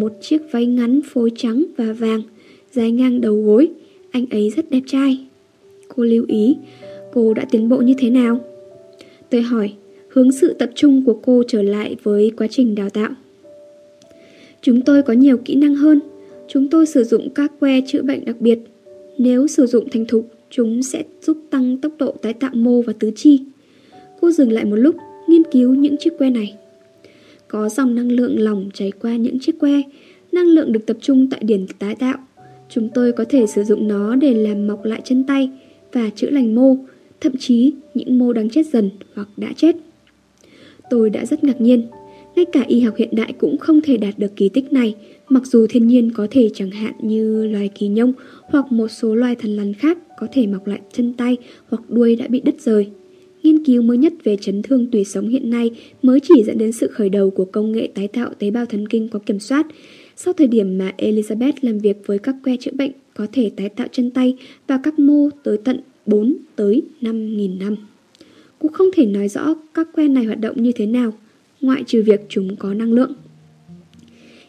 một chiếc váy ngắn phối trắng và vàng, dài ngang đầu gối. Anh ấy rất đẹp trai. Cô lưu ý, cô đã tiến bộ như thế nào? Tôi hỏi, hướng sự tập trung của cô trở lại với quá trình đào tạo. Chúng tôi có nhiều kỹ năng hơn. Chúng tôi sử dụng các que chữa bệnh đặc biệt. Nếu sử dụng thành thục, chúng sẽ giúp tăng tốc độ tái tạo mô và tứ chi. Cô dừng lại một lúc, nghiên cứu những chiếc que này. Có dòng năng lượng lỏng chảy qua những chiếc que, năng lượng được tập trung tại điểm tái tạo. Chúng tôi có thể sử dụng nó để làm mọc lại chân tay và chữa lành mô, thậm chí những mô đang chết dần hoặc đã chết. Tôi đã rất ngạc nhiên, ngay cả y học hiện đại cũng không thể đạt được kỳ tích này, mặc dù thiên nhiên có thể chẳng hạn như loài kỳ nhông hoặc một số loài thần lằn khác có thể mọc lại chân tay hoặc đuôi đã bị đứt rời. Nghiên cứu mới nhất về chấn thương tủy sống hiện nay mới chỉ dẫn đến sự khởi đầu của công nghệ tái tạo tế bào thần kinh có kiểm soát. Sau thời điểm mà Elizabeth làm việc với các que chữa bệnh có thể tái tạo chân tay và các mô tới tận 4 tới 5.000 năm. Cũng không thể nói rõ các que này hoạt động như thế nào, ngoại trừ việc chúng có năng lượng.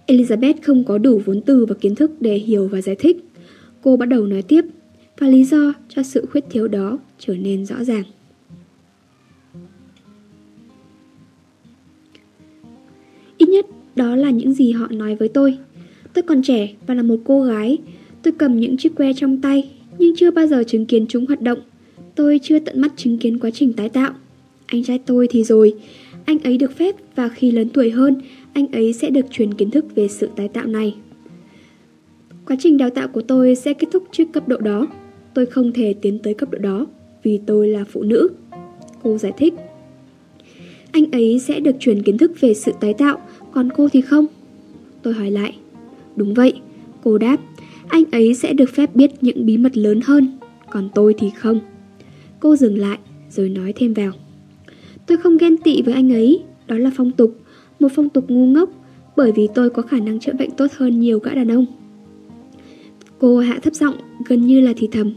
Elizabeth không có đủ vốn từ và kiến thức để hiểu và giải thích. Cô bắt đầu nói tiếp, và lý do cho sự khuyết thiếu đó trở nên rõ ràng. Đó là những gì họ nói với tôi. Tôi còn trẻ và là một cô gái. Tôi cầm những chiếc que trong tay nhưng chưa bao giờ chứng kiến chúng hoạt động. Tôi chưa tận mắt chứng kiến quá trình tái tạo. Anh trai tôi thì rồi, anh ấy được phép và khi lớn tuổi hơn, anh ấy sẽ được truyền kiến thức về sự tái tạo này. Quá trình đào tạo của tôi sẽ kết thúc trước cấp độ đó. Tôi không thể tiến tới cấp độ đó vì tôi là phụ nữ. Cô giải thích. Anh ấy sẽ được truyền kiến thức về sự tái tạo, còn cô thì không? Tôi hỏi lại. Đúng vậy, cô đáp. Anh ấy sẽ được phép biết những bí mật lớn hơn, còn tôi thì không. Cô dừng lại, rồi nói thêm vào. Tôi không ghen tị với anh ấy, đó là phong tục, một phong tục ngu ngốc, bởi vì tôi có khả năng chữa bệnh tốt hơn nhiều gã đàn ông. Cô hạ thấp giọng, gần như là thì thầm.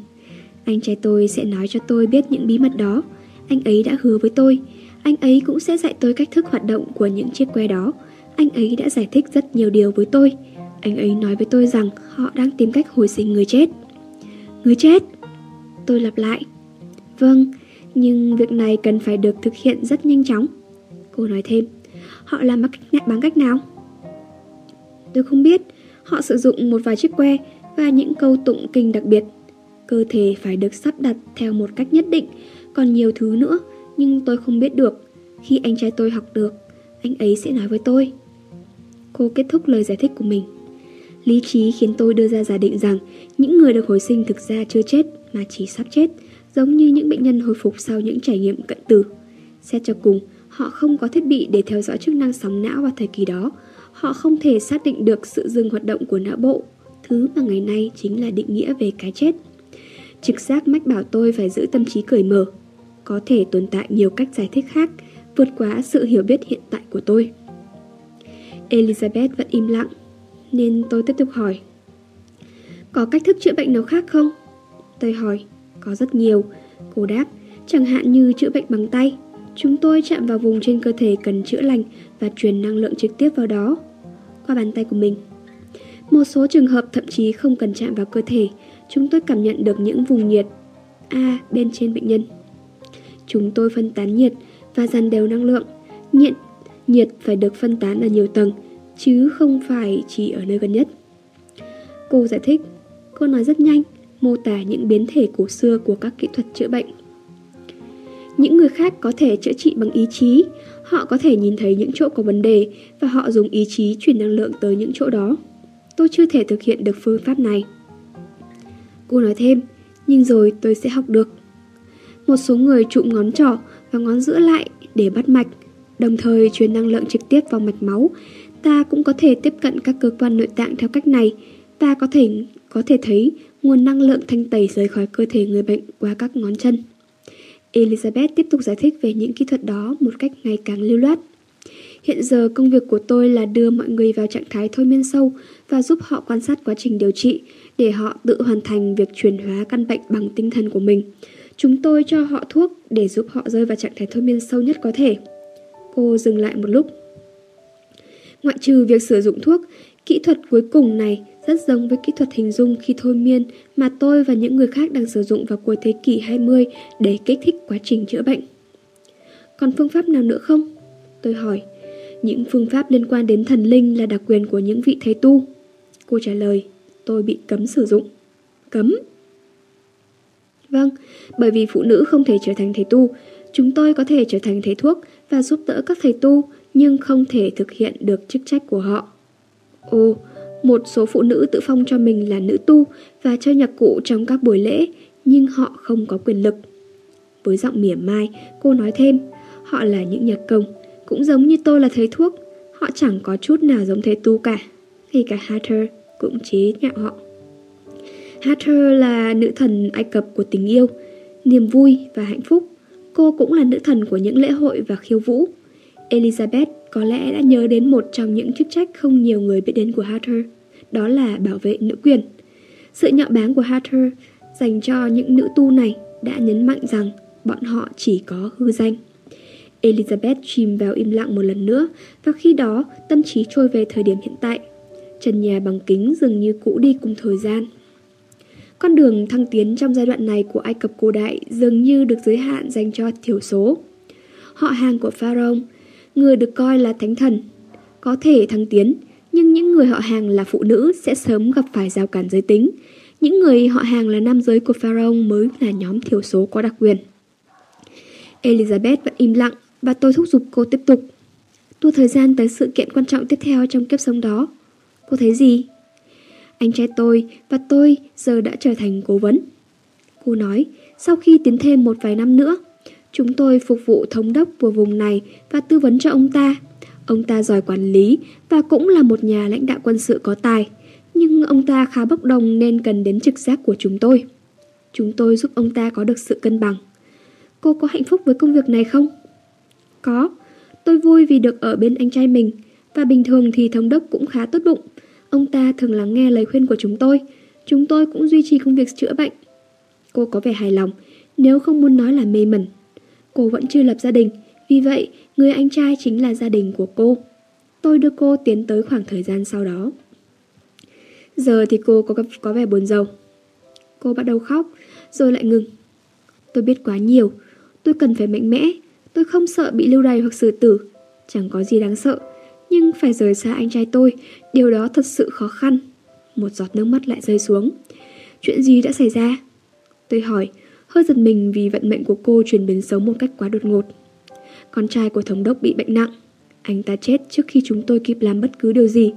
Anh trai tôi sẽ nói cho tôi biết những bí mật đó. Anh ấy đã hứa với tôi. Anh ấy cũng sẽ dạy tôi cách thức hoạt động của những chiếc que đó. Anh ấy đã giải thích rất nhiều điều với tôi. Anh ấy nói với tôi rằng họ đang tìm cách hồi sinh người chết. Người chết? Tôi lặp lại. Vâng, nhưng việc này cần phải được thực hiện rất nhanh chóng. Cô nói thêm. Họ làm bằng cách nào? Tôi không biết. Họ sử dụng một vài chiếc que và những câu tụng kinh đặc biệt. Cơ thể phải được sắp đặt theo một cách nhất định, còn nhiều thứ nữa, nhưng tôi không biết được. Khi anh trai tôi học được, anh ấy sẽ nói với tôi. Cô kết thúc lời giải thích của mình. Lý trí khiến tôi đưa ra giả định rằng những người được hồi sinh thực ra chưa chết mà chỉ sắp chết, giống như những bệnh nhân hồi phục sau những trải nghiệm cận tử. Xét cho cùng, họ không có thiết bị để theo dõi chức năng sóng não vào thời kỳ đó. Họ không thể xác định được sự dừng hoạt động của não bộ, thứ mà ngày nay chính là định nghĩa về cái chết. Trực giác mách bảo tôi phải giữ tâm trí cởi mở. Có thể tồn tại nhiều cách giải thích khác, vượt quá sự hiểu biết hiện tại của tôi. Elizabeth vẫn im lặng, nên tôi tiếp tục hỏi. Có cách thức chữa bệnh nào khác không? Tôi hỏi, có rất nhiều. Cô đáp, chẳng hạn như chữa bệnh bằng tay. Chúng tôi chạm vào vùng trên cơ thể cần chữa lành và truyền năng lượng trực tiếp vào đó, qua bàn tay của mình. Một số trường hợp thậm chí không cần chạm vào cơ thể, chúng tôi cảm nhận được những vùng nhiệt A bên trên bệnh nhân. Chúng tôi phân tán nhiệt và dàn đều năng lượng. Nhiệt, nhiệt phải được phân tán ở nhiều tầng, chứ không phải chỉ ở nơi gần nhất. Cô giải thích, cô nói rất nhanh, mô tả những biến thể cổ xưa của các kỹ thuật chữa bệnh. Những người khác có thể chữa trị bằng ý chí, họ có thể nhìn thấy những chỗ có vấn đề và họ dùng ý chí truyền năng lượng tới những chỗ đó. Tôi chưa thể thực hiện được phương pháp này. Cô nói thêm, nhưng rồi tôi sẽ học được. Một số người trụm ngón trỏ và ngón giữa lại để bắt mạch, đồng thời truyền năng lượng trực tiếp vào mạch máu. Ta cũng có thể tiếp cận các cơ quan nội tạng theo cách này. Ta có thể có thể thấy nguồn năng lượng thanh tẩy rời khỏi cơ thể người bệnh qua các ngón chân. Elizabeth tiếp tục giải thích về những kỹ thuật đó một cách ngày càng lưu loát. Hiện giờ công việc của tôi là đưa mọi người vào trạng thái thôi miên sâu và giúp họ quan sát quá trình điều trị để họ tự hoàn thành việc chuyển hóa căn bệnh bằng tinh thần của mình. Chúng tôi cho họ thuốc để giúp họ rơi vào trạng thái thôi miên sâu nhất có thể. Cô dừng lại một lúc. Ngoại trừ việc sử dụng thuốc, Kỹ thuật cuối cùng này rất giống với kỹ thuật hình dung khi thôi miên mà tôi và những người khác đang sử dụng vào cuối thế kỷ 20 để kích thích quá trình chữa bệnh. Còn phương pháp nào nữa không? Tôi hỏi. Những phương pháp liên quan đến thần linh là đặc quyền của những vị thầy tu. Cô trả lời, tôi bị cấm sử dụng. Cấm? Vâng, bởi vì phụ nữ không thể trở thành thầy tu, chúng tôi có thể trở thành thầy thuốc và giúp đỡ các thầy tu, nhưng không thể thực hiện được chức trách của họ. Ồ, một số phụ nữ tự phong cho mình là nữ tu và chơi nhạc cụ trong các buổi lễ, nhưng họ không có quyền lực. Với giọng mỉa mai, cô nói thêm, họ là những nhạc công, cũng giống như tôi là thầy thuốc, họ chẳng có chút nào giống thầy tu cả. Ngay cả Hatter cũng chế nhạo họ. Hathor là nữ thần Ai Cập của tình yêu, niềm vui và hạnh phúc. Cô cũng là nữ thần của những lễ hội và khiêu vũ. Elizabeth có lẽ đã nhớ đến một trong những chức trách không nhiều người biết đến của Hatter, đó là bảo vệ nữ quyền. Sự nhạo báng của Hatter dành cho những nữ tu này đã nhấn mạnh rằng bọn họ chỉ có hư danh. Elizabeth chìm vào im lặng một lần nữa và khi đó tâm trí trôi về thời điểm hiện tại. Trần nhà bằng kính dường như cũ đi cùng thời gian. Con đường thăng tiến trong giai đoạn này của Ai Cập cổ đại dường như được giới hạn dành cho thiểu số. Họ hàng của Pharaoh, người được coi là thánh thần, có thể thăng tiến, nhưng những người họ hàng là phụ nữ sẽ sớm gặp phải rào cản giới tính. Những người họ hàng là nam giới của Pharaoh mới là nhóm thiểu số có đặc quyền. Elizabeth vẫn im lặng và tôi thúc giục cô tiếp tục. Tua thời gian tới sự kiện quan trọng tiếp theo trong kiếp sống đó. Cô thấy gì? Anh trai tôi và tôi giờ đã trở thành cố vấn. Cô nói, sau khi tiến thêm một vài năm nữa, chúng tôi phục vụ thống đốc của vùng này và tư vấn cho ông ta. Ông ta giỏi quản lý và cũng là một nhà lãnh đạo quân sự có tài, nhưng ông ta khá bốc đồng nên cần đến trực giác của chúng tôi. Chúng tôi giúp ông ta có được sự cân bằng. Cô có hạnh phúc với công việc này không? Có, tôi vui vì được ở bên anh trai mình và bình thường thì thống đốc cũng khá tốt bụng. Ông ta thường lắng nghe lời khuyên của chúng tôi. Chúng tôi cũng duy trì công việc chữa bệnh. Cô có vẻ hài lòng, nếu không muốn nói là mê mẩn. Cô vẫn chưa lập gia đình, vì vậy người anh trai chính là gia đình của cô. Tôi đưa cô tiến tới khoảng thời gian sau đó. Giờ thì cô có, có vẻ buồn rầu. Cô bắt đầu khóc, rồi lại ngừng. Tôi biết quá nhiều, tôi cần phải mạnh mẽ, tôi không sợ bị lưu đày hoặc xử tử. Chẳng có gì đáng sợ, nhưng phải rời xa anh trai tôi, điều đó thật sự khó khăn. Một giọt nước mắt lại rơi xuống. Chuyện gì đã xảy ra? Tôi hỏi, hơi giật mình vì vận mệnh của cô chuyển biến xấu một cách quá đột ngột. Con trai của thống đốc bị bệnh nặng. Anh ta chết trước khi chúng tôi kịp làm bất cứ điều gì.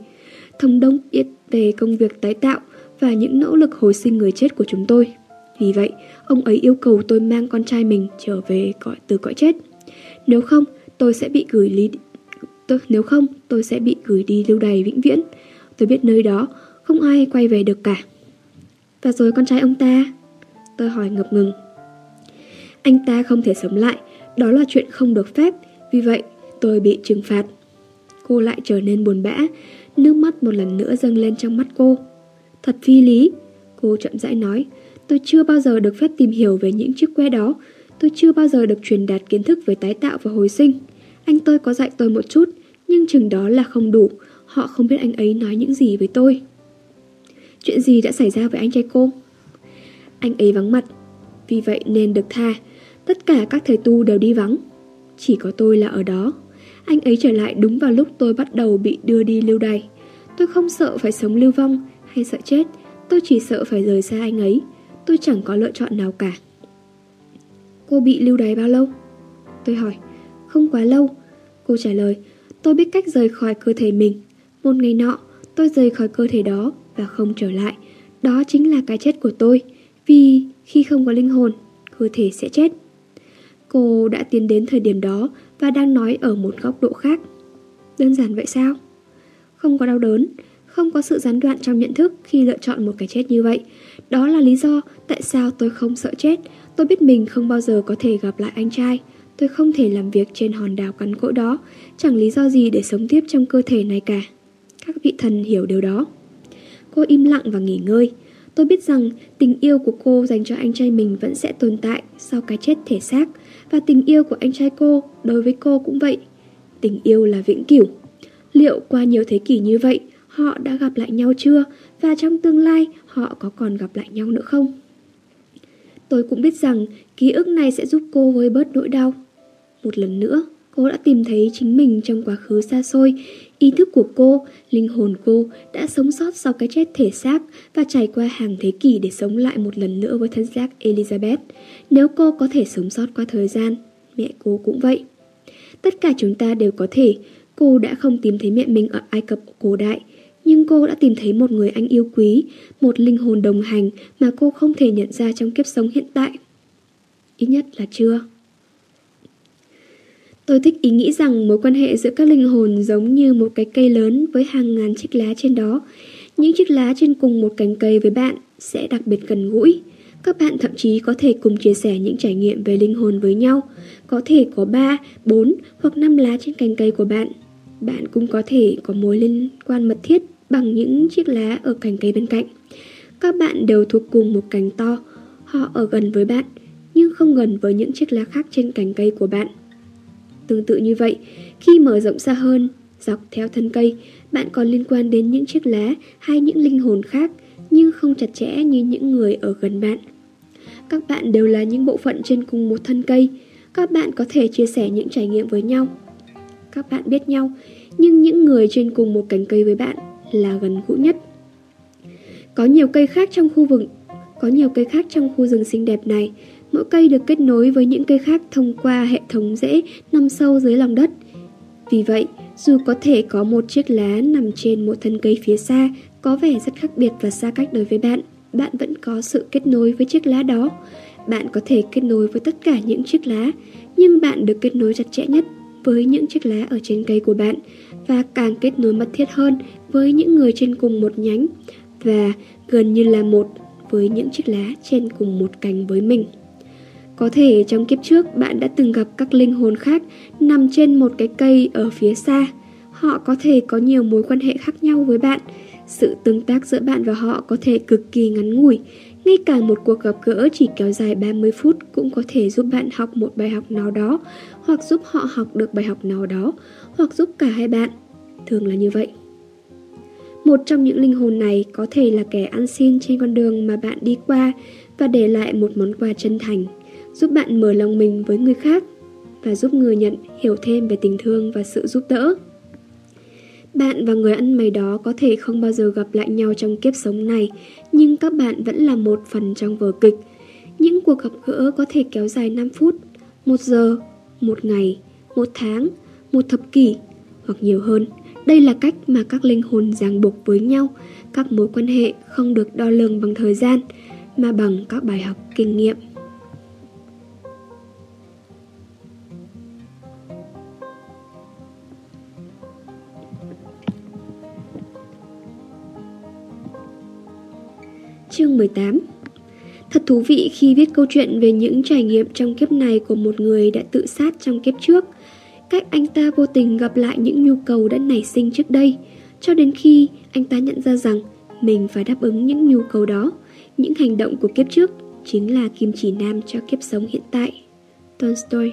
Thống đốc biết về công việc tái tạo và những nỗ lực hồi sinh người chết của chúng tôi. Vì vậy, ông ấy yêu cầu tôi mang con trai mình trở về cõi từ cõi chết. Nếu không, tôi sẽ bị gửi lý tôi, nếu không tôi sẽ bị gửi đi lưu đày vĩnh viễn. Tôi biết nơi đó không ai quay về được cả. Và rồi con trai ông ta? Tôi hỏi ngập ngừng. Anh ta không thể sống lại, đó là chuyện không được phép, vì vậy tôi bị trừng phạt. Cô lại trở nên buồn bã, nước mắt một lần nữa dâng lên trong mắt cô. Thật phi lý, cô chậm rãi nói, tôi chưa bao giờ được phép tìm hiểu về những chiếc que đó, tôi chưa bao giờ được truyền đạt kiến thức về tái tạo và hồi sinh. Anh tôi có dạy tôi một chút, nhưng chừng đó là không đủ, họ không biết anh ấy nói những gì với tôi. Chuyện gì đã xảy ra với anh trai cô? Anh ấy vắng mặt, vì vậy nên được tha. Tất cả các thầy tu đều đi vắng. Chỉ có tôi là ở đó. Anh ấy trở lại đúng vào lúc tôi bắt đầu bị đưa đi lưu đày. Tôi không sợ phải sống lưu vong hay sợ chết. Tôi chỉ sợ phải rời xa anh ấy. Tôi chẳng có lựa chọn nào cả. Cô bị lưu đày bao lâu? Tôi hỏi. Không quá lâu. Cô trả lời. Tôi biết cách rời khỏi cơ thể mình. Một ngày nọ, tôi rời khỏi cơ thể đó và không trở lại. Đó chính là cái chết của tôi. Vì khi không có linh hồn, cơ thể sẽ chết. Cô đã tiến đến thời điểm đó và đang nói ở một góc độ khác. Đơn giản vậy sao? Không có đau đớn, không có sự gián đoạn trong nhận thức khi lựa chọn một cái chết như vậy. Đó là lý do tại sao tôi không sợ chết. Tôi biết mình không bao giờ có thể gặp lại anh trai. Tôi không thể làm việc trên hòn đảo cắn cỗi đó, chẳng lý do gì để sống tiếp trong cơ thể này cả. Các vị thần hiểu điều đó. Cô im lặng và nghỉ ngơi. Tôi biết rằng tình yêu của cô dành cho anh trai mình vẫn sẽ tồn tại sau cái chết thể xác và tình yêu của anh trai cô đối với cô cũng vậy. Tình yêu là vĩnh cửu. Liệu qua nhiều thế kỷ như vậy, họ đã gặp lại nhau chưa và trong tương lai họ có còn gặp lại nhau nữa không. Tôi cũng biết rằng ký ức này sẽ giúp cô vơi bớt nỗi đau. Một lần nữa, cô đã tìm thấy chính mình trong quá khứ xa xôi. Ý thức của cô, linh hồn cô đã sống sót sau cái chết thể xác và trải qua hàng thế kỷ để sống lại một lần nữa với thân xác Elizabeth. Nếu cô có thể sống sót qua thời gian, mẹ cô cũng vậy. Tất cả chúng ta đều có thể. Cô đã không tìm thấy mẹ mình ở Ai Cập cổ đại, nhưng cô đã tìm thấy một người anh yêu quý, một linh hồn đồng hành mà cô không thể nhận ra trong kiếp sống hiện tại. Ít nhất là chưa. Tôi thích ý nghĩ rằng mối quan hệ giữa các linh hồn giống như một cái cây lớn với hàng ngàn chiếc lá trên đó. Những chiếc lá trên cùng một cành cây với bạn sẽ đặc biệt gần gũi. Các bạn thậm chí có thể cùng chia sẻ những trải nghiệm về linh hồn với nhau. Có thể có 3, 4 hoặc 5 lá trên cành cây của bạn. Bạn cũng có thể có mối liên quan mật thiết bằng những chiếc lá ở cành cây bên cạnh. Các bạn đều thuộc cùng một cành to. Họ ở gần với bạn, nhưng không gần với những chiếc lá khác trên cành cây của bạn. Tương tự như vậy, khi mở rộng xa hơn, dọc theo thân cây, bạn còn liên quan đến những chiếc lá hay những linh hồn khác, nhưng không chặt chẽ như những người ở gần bạn. Các bạn đều là những bộ phận trên cùng một thân cây, các bạn có thể chia sẻ những trải nghiệm với nhau. Các bạn biết nhau, nhưng những người trên cùng một cành cây với bạn là gần gũi nhất. Có nhiều cây khác trong khu vực có nhiều cây khác trong khu rừng xinh đẹp này, mỗi cây được kết nối với những cây khác thông qua hệ thống rễ nằm sâu dưới lòng đất. Vì vậy, dù có thể có một chiếc lá nằm trên một thân cây phía xa có vẻ rất khác biệt và xa cách đối với bạn, bạn vẫn có sự kết nối với chiếc lá đó. Bạn có thể kết nối với tất cả những chiếc lá, nhưng bạn được kết nối chặt chẽ nhất với những chiếc lá ở trên cây của bạn và càng kết nối mật thiết hơn với những người trên cùng một nhánh và gần như là một với những chiếc lá trên cùng một cành với mình. Có thể trong kiếp trước bạn đã từng gặp các linh hồn khác nằm trên một cái cây ở phía xa. Họ có thể có nhiều mối quan hệ khác nhau với bạn. Sự tương tác giữa bạn và họ có thể cực kỳ ngắn ngủi. Ngay cả một cuộc gặp gỡ chỉ kéo dài 30 phút cũng có thể giúp bạn học một bài học nào đó, hoặc giúp họ học được bài học nào đó, hoặc giúp cả hai bạn. Thường là như vậy. Một trong những linh hồn này có thể là kẻ ăn xin trên con đường mà bạn đi qua và để lại một món quà chân thành, giúp bạn mở lòng mình với người khác và giúp người nhận hiểu thêm về tình thương và sự giúp đỡ. Bạn và người ăn mày đó có thể không bao giờ gặp lại nhau trong kiếp sống này, nhưng các bạn vẫn là một phần trong vở kịch. Những cuộc gặp gỡ có thể kéo dài 5 phút, 1 giờ, một ngày, một tháng, một thập kỷ hoặc nhiều hơn. Đây là cách mà các linh hồn ràng buộc với nhau, các mối quan hệ không được đo lường bằng thời gian, mà bằng các bài học kinh nghiệm. Chương 18 Thật thú vị khi viết câu chuyện về những trải nghiệm trong kiếp này của một người đã tự sát trong kiếp trước – cách anh ta vô tình gặp lại những nhu cầu đã nảy sinh trước đây, cho đến khi anh ta nhận ra rằng mình phải đáp ứng những nhu cầu đó. Những hành động của kiếp trước chính là kim chỉ nam cho kiếp sống hiện tại. Tolstoy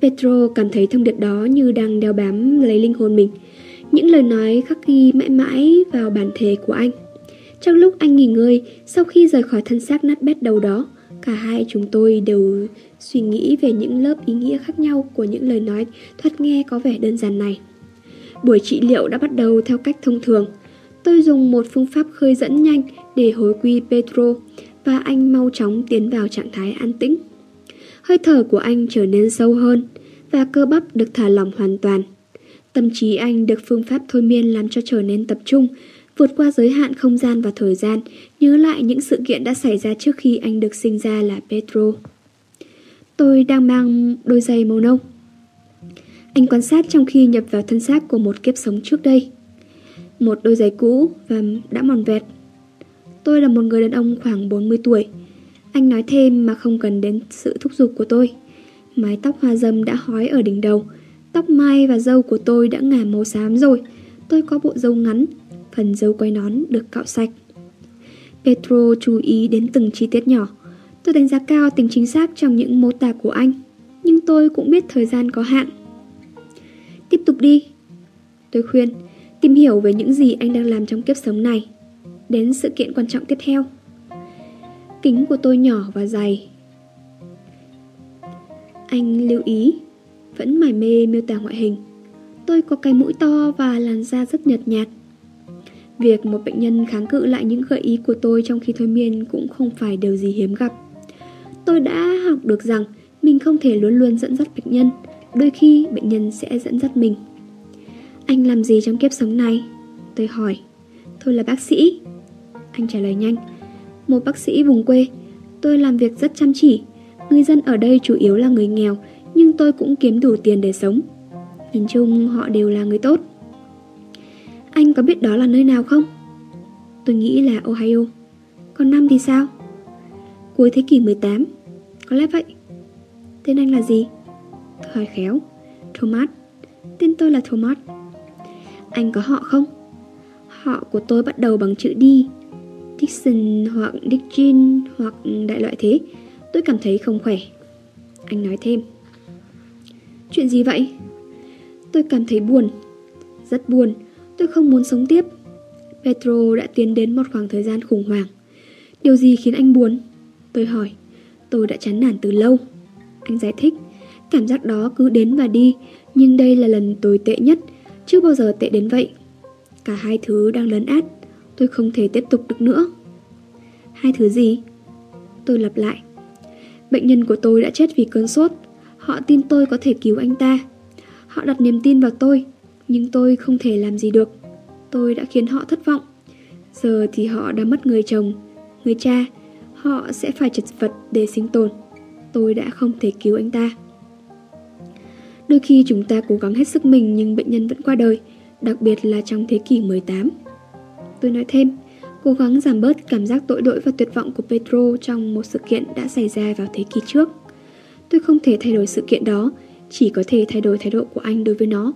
Petro cảm thấy thông điệp đó như đang đeo bám lấy linh hồn mình. Những lời nói khắc ghi mãi mãi vào bản thể của anh. Trong lúc anh nghỉ ngơi, sau khi rời khỏi thân xác nát bét đầu đó, cả hai chúng tôi đều suy nghĩ về những lớp ý nghĩa khác nhau của những lời nói thoát nghe có vẻ đơn giản này. Buổi trị liệu đã bắt đầu theo cách thông thường. Tôi dùng một phương pháp khơi dẫn nhanh để hối quy Petro và anh mau chóng tiến vào trạng thái an tĩnh. Hơi thở của anh trở nên sâu hơn và cơ bắp được thả lỏng hoàn toàn. Tâm trí anh được phương pháp thôi miên làm cho trở nên tập trung, vượt qua giới hạn không gian và thời gian, nhớ lại những sự kiện đã xảy ra trước khi anh được sinh ra là Petro. Tôi đang mang đôi giày màu nâu. Anh quan sát trong khi nhập vào thân xác của một kiếp sống trước đây. Một đôi giày cũ và đã mòn vẹt. Tôi là một người đàn ông khoảng 40 tuổi. Anh nói thêm mà không cần đến sự thúc giục của tôi. Mái tóc hoa dâm đã hói ở đỉnh đầu. Tóc mai và râu của tôi đã ngả màu xám rồi. Tôi có bộ râu ngắn, phần râu quay nón được cạo sạch. Petro chú ý đến từng chi tiết nhỏ. Tôi đánh giá cao tính chính xác trong những mô tả của anh, nhưng tôi cũng biết thời gian có hạn. Tiếp tục đi. Tôi khuyên, Tìm hiểu về những gì anh đang làm trong kiếp sống này. Đến sự kiện quan trọng tiếp theo. Kính của tôi nhỏ và dày. Anh lưu ý, vẫn mải mê miêu tả ngoại hình. Tôi có cái mũi to và làn da rất nhợt nhạt. Việc một bệnh nhân kháng cự lại những gợi ý của tôi trong khi thôi miên cũng không phải điều gì hiếm gặp. Tôi đã học được rằng mình không thể luôn luôn dẫn dắt bệnh nhân, đôi khi bệnh nhân sẽ dẫn dắt mình. Anh làm gì trong kiếp sống này? Tôi hỏi. Tôi là bác sĩ. Anh trả lời nhanh. Một bác sĩ vùng quê. Tôi làm việc rất chăm chỉ. Người dân ở đây chủ yếu là người nghèo, nhưng tôi cũng kiếm đủ tiền để sống. Nhìn chung họ đều là người tốt. Anh có biết đó là nơi nào không? Tôi nghĩ là Ohio. Còn năm thì sao? Cuối thế kỷ 18. Có lẽ vậy. Tên anh là gì? Tôi hỏi khéo. Thomas. Tên tôi là Thomas. Anh có họ không? Họ của tôi bắt đầu bằng chữ D. Dixon hoặc Dixon hoặc đại loại thế. Tôi cảm thấy không khỏe. Anh nói thêm. Chuyện gì vậy? Tôi cảm thấy buồn. Rất buồn. Tôi không muốn sống tiếp. Petro đã tiến đến một khoảng thời gian khủng hoảng. Điều gì khiến anh buồn? Tôi hỏi. Tôi đã chán nản từ lâu. Anh giải thích. Cảm giác đó cứ đến và đi, nhưng đây là lần tồi tệ nhất, chưa bao giờ tệ đến vậy. Cả hai thứ đang lớn át, tôi không thể tiếp tục được nữa. Hai thứ gì? Tôi lặp lại. Bệnh nhân của tôi đã chết vì cơn sốt. Họ tin tôi có thể cứu anh ta. Họ đặt niềm tin vào tôi, nhưng tôi không thể làm gì được. Tôi đã khiến họ thất vọng. Giờ thì họ đã mất người chồng, người cha. Họ sẽ phải chật vật để sinh tồn. Tôi đã không thể cứu anh ta. Đôi khi chúng ta cố gắng hết sức mình nhưng bệnh nhân vẫn qua đời, đặc biệt là trong thế kỷ 18. Tôi nói thêm, cố gắng giảm bớt cảm giác tội lỗi và tuyệt vọng của Petro trong một sự kiện đã xảy ra vào thế kỷ trước. Tôi không thể thay đổi sự kiện đó, chỉ có thể thay đổi thái độ của anh đối với nó.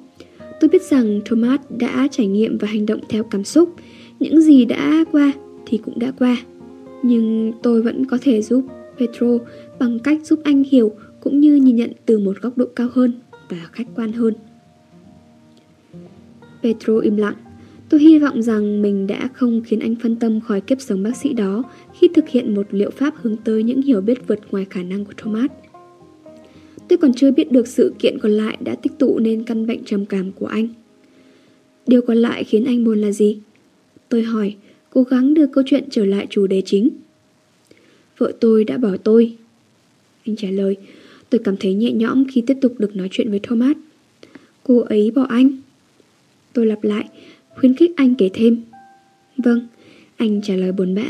Tôi biết rằng Thomas đã trải nghiệm và hành động theo cảm xúc, những gì đã qua thì cũng đã qua. Nhưng tôi vẫn có thể giúp Petro bằng cách giúp anh hiểu cũng như nhìn nhận từ một góc độ cao hơn và khách quan hơn. Petro im lặng. Tôi hy vọng rằng mình đã không khiến anh phân tâm khỏi kiếp sống bác sĩ đó khi thực hiện một liệu pháp hướng tới những hiểu biết vượt ngoài khả năng của Thomas. Tôi còn chưa biết được sự kiện còn lại đã tích tụ nên căn bệnh trầm cảm của anh. Điều còn lại khiến anh buồn là gì? Tôi hỏi, cố gắng đưa câu chuyện trở lại chủ đề chính. Vợ tôi đã bỏ tôi. Anh trả lời, tôi cảm thấy nhẹ nhõm khi tiếp tục được nói chuyện với Thomas. Cô ấy bỏ anh. Tôi lặp lại, khuyến khích anh kể thêm. Vâng, anh trả lời buồn bã,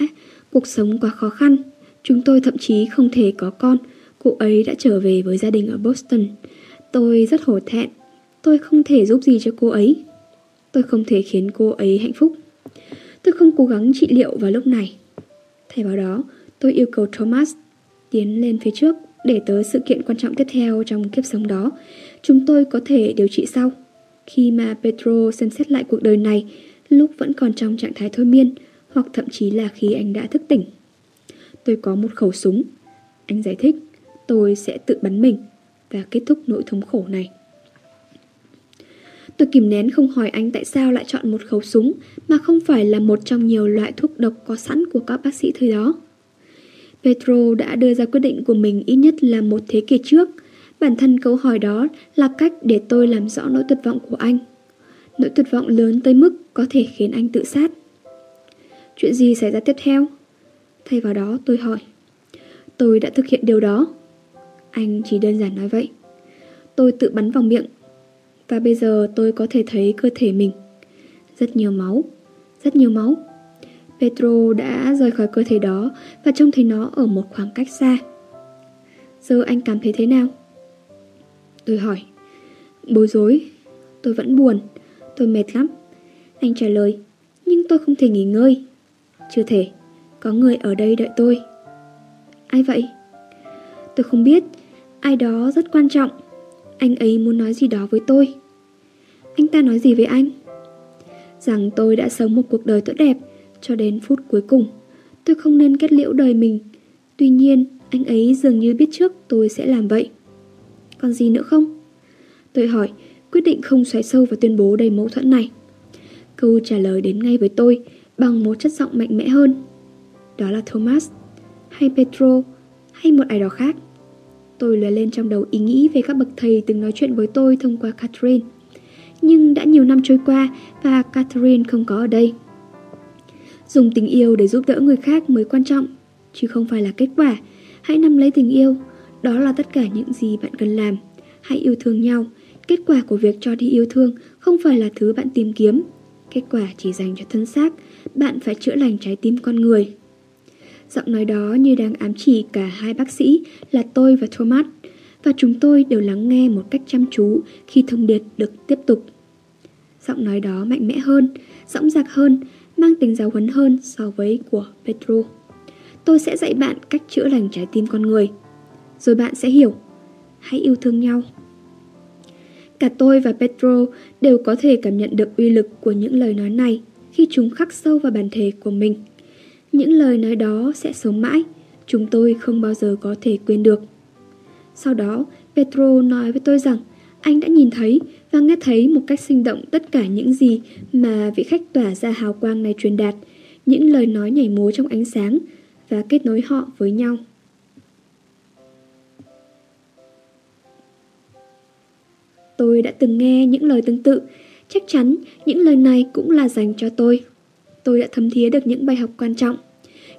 cuộc sống quá khó khăn. Chúng tôi thậm chí không thể có con. Cô ấy đã trở về với gia đình ở Boston. Tôi rất hổ thẹn. Tôi không thể giúp gì cho cô ấy. Tôi không thể khiến cô ấy hạnh phúc. Tôi không cố gắng trị liệu vào lúc này. Thay vào đó, tôi yêu cầu Thomas tiến lên phía trước để tới sự kiện quan trọng tiếp theo trong kiếp sống đó. Chúng tôi có thể điều trị sau. Khi mà Petro xem xét lại cuộc đời này lúc vẫn còn trong trạng thái thôi miên hoặc thậm chí là khi anh đã thức tỉnh. Tôi có một khẩu súng. Anh giải thích, tôi sẽ tự bắn mình và kết thúc nỗi thống khổ này. Tôi kìm nén không hỏi anh tại sao lại chọn một khẩu súng mà không phải là một trong nhiều loại thuốc độc có sẵn của các bác sĩ thời đó. Petro đã đưa ra quyết định của mình ít nhất là một thế kỷ trước. Bản thân câu hỏi đó là cách để tôi làm rõ nỗi tuyệt vọng của anh. Nỗi tuyệt vọng lớn tới mức có thể khiến anh tự sát. Chuyện gì xảy ra tiếp theo? Thay vào đó tôi hỏi. Tôi đã thực hiện điều đó. Anh chỉ đơn giản nói vậy. Tôi tự bắn vào miệng. Và bây giờ tôi có thể thấy cơ thể mình. Rất nhiều máu. Rất nhiều máu. Petro đã rời khỏi cơ thể đó và trông thấy nó ở một khoảng cách xa. Giờ anh cảm thấy thế nào? Tôi hỏi. Bối rối. Tôi vẫn buồn. Tôi mệt lắm. Anh trả lời. Nhưng tôi không thể nghỉ ngơi. Chưa thể. Có người ở đây đợi tôi. Ai vậy? Tôi không biết. Ai đó rất quan trọng. Anh ấy muốn nói gì đó với tôi. Anh ta nói gì với anh? Rằng tôi đã sống một cuộc đời tốt đẹp cho đến phút cuối cùng. Tôi không nên kết liễu đời mình. Tuy nhiên, anh ấy dường như biết trước tôi sẽ làm vậy. Còn gì nữa không? Tôi hỏi, quyết định không xoáy sâu vào tuyên bố đầy mâu thuẫn này. Câu trả lời đến ngay với tôi bằng một chất giọng mạnh mẽ hơn. Đó là Thomas, hay Petro, hay một ai đó khác. Tôi lóe lên trong đầu ý nghĩ về các bậc thầy từng nói chuyện với tôi thông qua Catherine. Nhưng đã nhiều năm trôi qua và Catherine không có ở đây. Dùng tình yêu để giúp đỡ người khác mới quan trọng, chứ không phải là kết quả. Hãy nắm lấy tình yêu, đó là tất cả những gì bạn cần làm. Hãy yêu thương nhau. Kết quả của việc cho đi yêu thương không phải là thứ bạn tìm kiếm. Kết quả chỉ dành cho thân xác. Bạn phải chữa lành trái tim con người. Giọng nói đó như đang ám chỉ cả hai bác sĩ là tôi và Thomas. Và chúng tôi đều lắng nghe một cách chăm chú khi thông điệp được tiếp tục. Giọng nói đó mạnh mẽ hơn, dõng dạc hơn, mang tính giáo huấn hơn so với của Petro. Tôi sẽ dạy bạn cách chữa lành trái tim con người. Rồi bạn sẽ hiểu. Hãy yêu thương nhau. Cả tôi và Petro đều có thể cảm nhận được uy lực của những lời nói này khi chúng khắc sâu vào bản thể của mình. Những lời nói đó sẽ sống mãi, chúng tôi không bao giờ có thể quên được. Sau đó, Petro nói với tôi rằng anh đã nhìn thấy và nghe thấy một cách sinh động tất cả những gì mà vị khách tỏa ra hào quang này truyền đạt, những lời nói nhảy múa trong ánh sáng và kết nối họ với nhau. Tôi đã từng nghe những lời tương tự, chắc chắn những lời này cũng là dành cho tôi. Tôi đã thấm thía được những bài học quan trọng,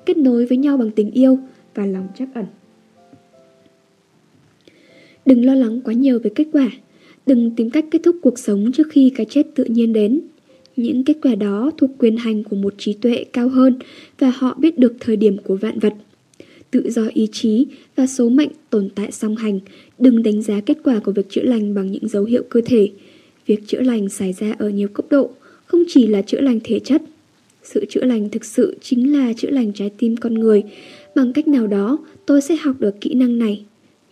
kết nối với nhau bằng tình yêu và lòng chắc ẩn. Đừng lo lắng quá nhiều về kết quả, đừng tìm cách kết thúc cuộc sống trước khi cái chết tự nhiên đến. Những kết quả đó thuộc quyền hành của một trí tuệ cao hơn và họ biết được thời điểm của vạn vật. Tự do ý chí và số mệnh tồn tại song hành, đừng đánh giá kết quả của việc chữa lành bằng những dấu hiệu cơ thể. Việc chữa lành xảy ra ở nhiều cấp độ, không chỉ là chữa lành thể chất. Sự chữa lành thực sự chính là chữa lành trái tim con người. Bằng cách nào đó, tôi sẽ học được kỹ năng này.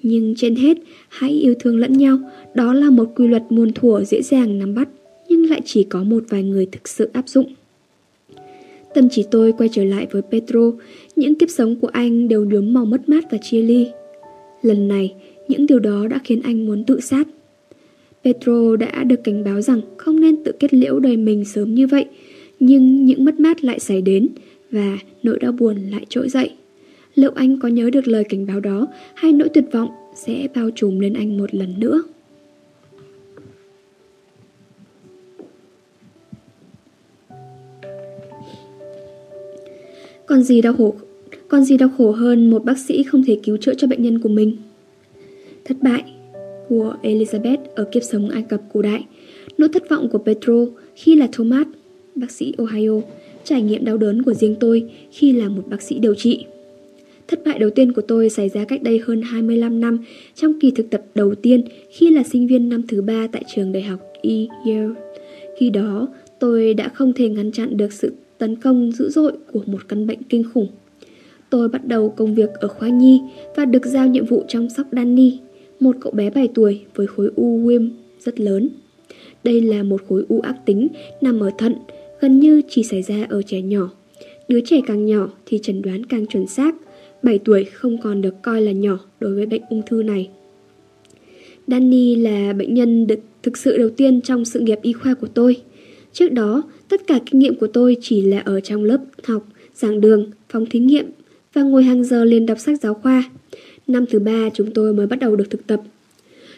Nhưng trên hết, hãy yêu thương lẫn nhau, đó là một quy luật muôn thuở dễ dàng nắm bắt nhưng lại chỉ có một vài người thực sự áp dụng. Tâm trí tôi quay trở lại với Petro, những kiếp sống của anh đều nhuốm màu mất mát và chia ly. Lần này, những điều đó đã khiến anh muốn tự sát. Petro đã được cảnh báo rằng không nên tự kết liễu đời mình sớm như vậy, nhưng những mất mát lại xảy đến và nỗi đau buồn lại trỗi dậy. Liệu anh có nhớ được lời cảnh báo đó hay nỗi tuyệt vọng sẽ bao trùm lên anh một lần nữa? Còn gì đau khổ Còn gì đau khổ hơn một bác sĩ không thể cứu chữa cho bệnh nhân của mình Thất bại của Elizabeth ở kiếp sống Ai Cập cổ đại Nỗi thất vọng của Petro khi là Thomas, bác sĩ Ohio Trải nghiệm đau đớn của riêng tôi khi là một bác sĩ điều trị Thất bại đầu tiên của tôi xảy ra cách đây hơn 25 năm trong kỳ thực tập đầu tiên khi là sinh viên năm thứ ba tại trường đại học E. Yale. Khi đó, tôi đã không thể ngăn chặn được sự tấn công dữ dội của một căn bệnh kinh khủng. Tôi bắt đầu công việc ở khoa nhi và được giao nhiệm vụ chăm sóc Danny, một cậu bé 7 tuổi với khối u viêm rất lớn. Đây là một khối u ác tính nằm ở thận, gần như chỉ xảy ra ở trẻ nhỏ. Đứa trẻ càng nhỏ thì chẩn đoán càng chuẩn xác, 7 tuổi không còn được coi là nhỏ đối với bệnh ung thư này. Danny là bệnh nhân được thực sự đầu tiên trong sự nghiệp y khoa của tôi. Trước đó, Tất cả kinh nghiệm của tôi chỉ là ở trong lớp học, giảng đường, phòng thí nghiệm và ngồi hàng giờ liền đọc sách giáo khoa. Năm thứ ba chúng tôi mới bắt đầu được thực tập.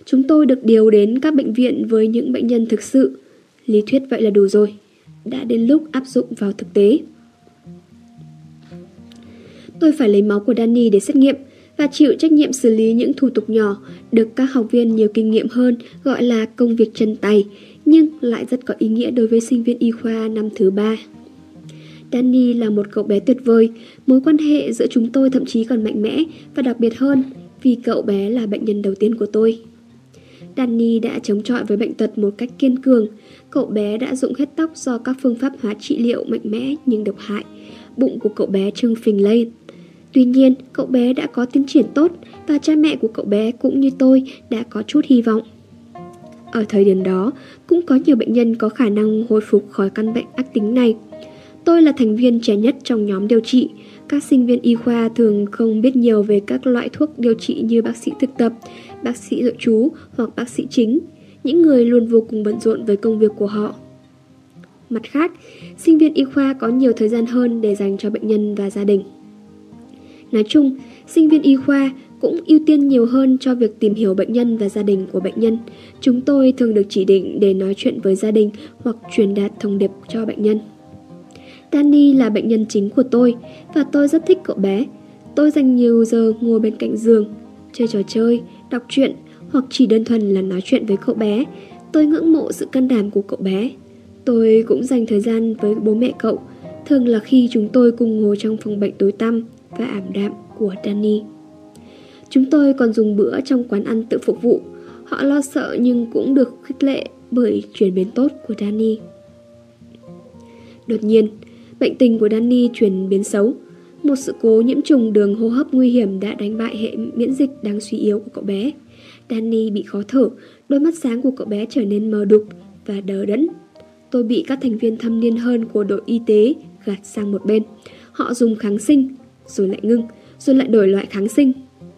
Chúng tôi được điều đến các bệnh viện với những bệnh nhân thực sự. Lý thuyết vậy là đủ rồi. Đã đến lúc áp dụng vào thực tế. Tôi phải lấy máu của Danny để xét nghiệm và chịu trách nhiệm xử lý những thủ tục nhỏ được các học viên nhiều kinh nghiệm hơn gọi là công việc chân tay nhưng lại rất có ý nghĩa đối với sinh viên y khoa năm thứ ba. Danny là một cậu bé tuyệt vời, mối quan hệ giữa chúng tôi thậm chí còn mạnh mẽ và đặc biệt hơn vì cậu bé là bệnh nhân đầu tiên của tôi. Danny đã chống chọi với bệnh tật một cách kiên cường, cậu bé đã dụng hết tóc do các phương pháp hóa trị liệu mạnh mẽ nhưng độc hại. Bụng của cậu bé trưng phình lên. Tuy nhiên, cậu bé đã có tiến triển tốt và cha mẹ của cậu bé cũng như tôi đã có chút hy vọng. Ở thời điểm đó, cũng có nhiều bệnh nhân có khả năng hồi phục khỏi căn bệnh ác tính này. Tôi là thành viên trẻ nhất trong nhóm điều trị. Các sinh viên y khoa thường không biết nhiều về các loại thuốc điều trị như bác sĩ thực tập, bác sĩ nội trú hoặc bác sĩ chính, những người luôn vô cùng bận rộn với công việc của họ. Mặt khác, sinh viên y khoa có nhiều thời gian hơn để dành cho bệnh nhân và gia đình. Nói chung, sinh viên y khoa cũng ưu tiên nhiều hơn cho việc tìm hiểu bệnh nhân và gia đình của bệnh nhân. Chúng tôi thường được chỉ định để nói chuyện với gia đình hoặc truyền đạt thông điệp cho bệnh nhân. Danny là bệnh nhân chính của tôi và tôi rất thích cậu bé. Tôi dành nhiều giờ ngồi bên cạnh giường, chơi trò chơi, đọc truyện hoặc chỉ đơn thuần là nói chuyện với cậu bé. Tôi ngưỡng mộ sự can đảm của cậu bé. Tôi cũng dành thời gian với bố mẹ cậu, thường là khi chúng tôi cùng ngồi trong phòng bệnh tối tăm và ảm đạm của Danny. Chúng tôi còn dùng bữa trong quán ăn tự phục vụ. Họ lo sợ nhưng cũng được khích lệ bởi chuyển biến tốt của Danny. Đột nhiên, bệnh tình của Danny chuyển biến xấu. Một sự cố nhiễm trùng đường hô hấp nguy hiểm đã đánh bại hệ miễn dịch đang suy yếu của cậu bé. Danny bị khó thở, đôi mắt sáng của cậu bé trở nên mờ đục và đờ đẫn. Tôi bị các thành viên thâm niên hơn của đội y tế gạt sang một bên. Họ dùng kháng sinh, rồi lại ngưng, rồi lại đổi loại kháng sinh,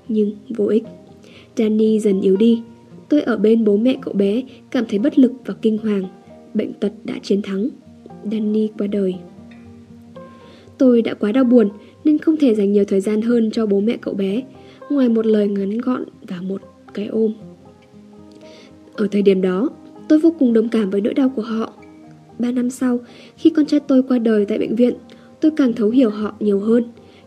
nhưng vô ích. Danny dần yếu đi. Tôi ở bên bố mẹ cậu bé, cảm thấy bất lực và kinh hoàng. Bệnh tật đã chiến thắng. Danny qua đời. Tôi đã quá đau buồn nên không thể dành nhiều thời gian hơn cho bố mẹ cậu bé, ngoài một lời ngắn gọn và một cái ôm. Ở thời điểm đó, tôi vô cùng đồng cảm với nỗi đau của họ. Ba năm sau, khi con trai tôi qua đời tại bệnh viện, tôi càng thấu hiểu họ nhiều hơn.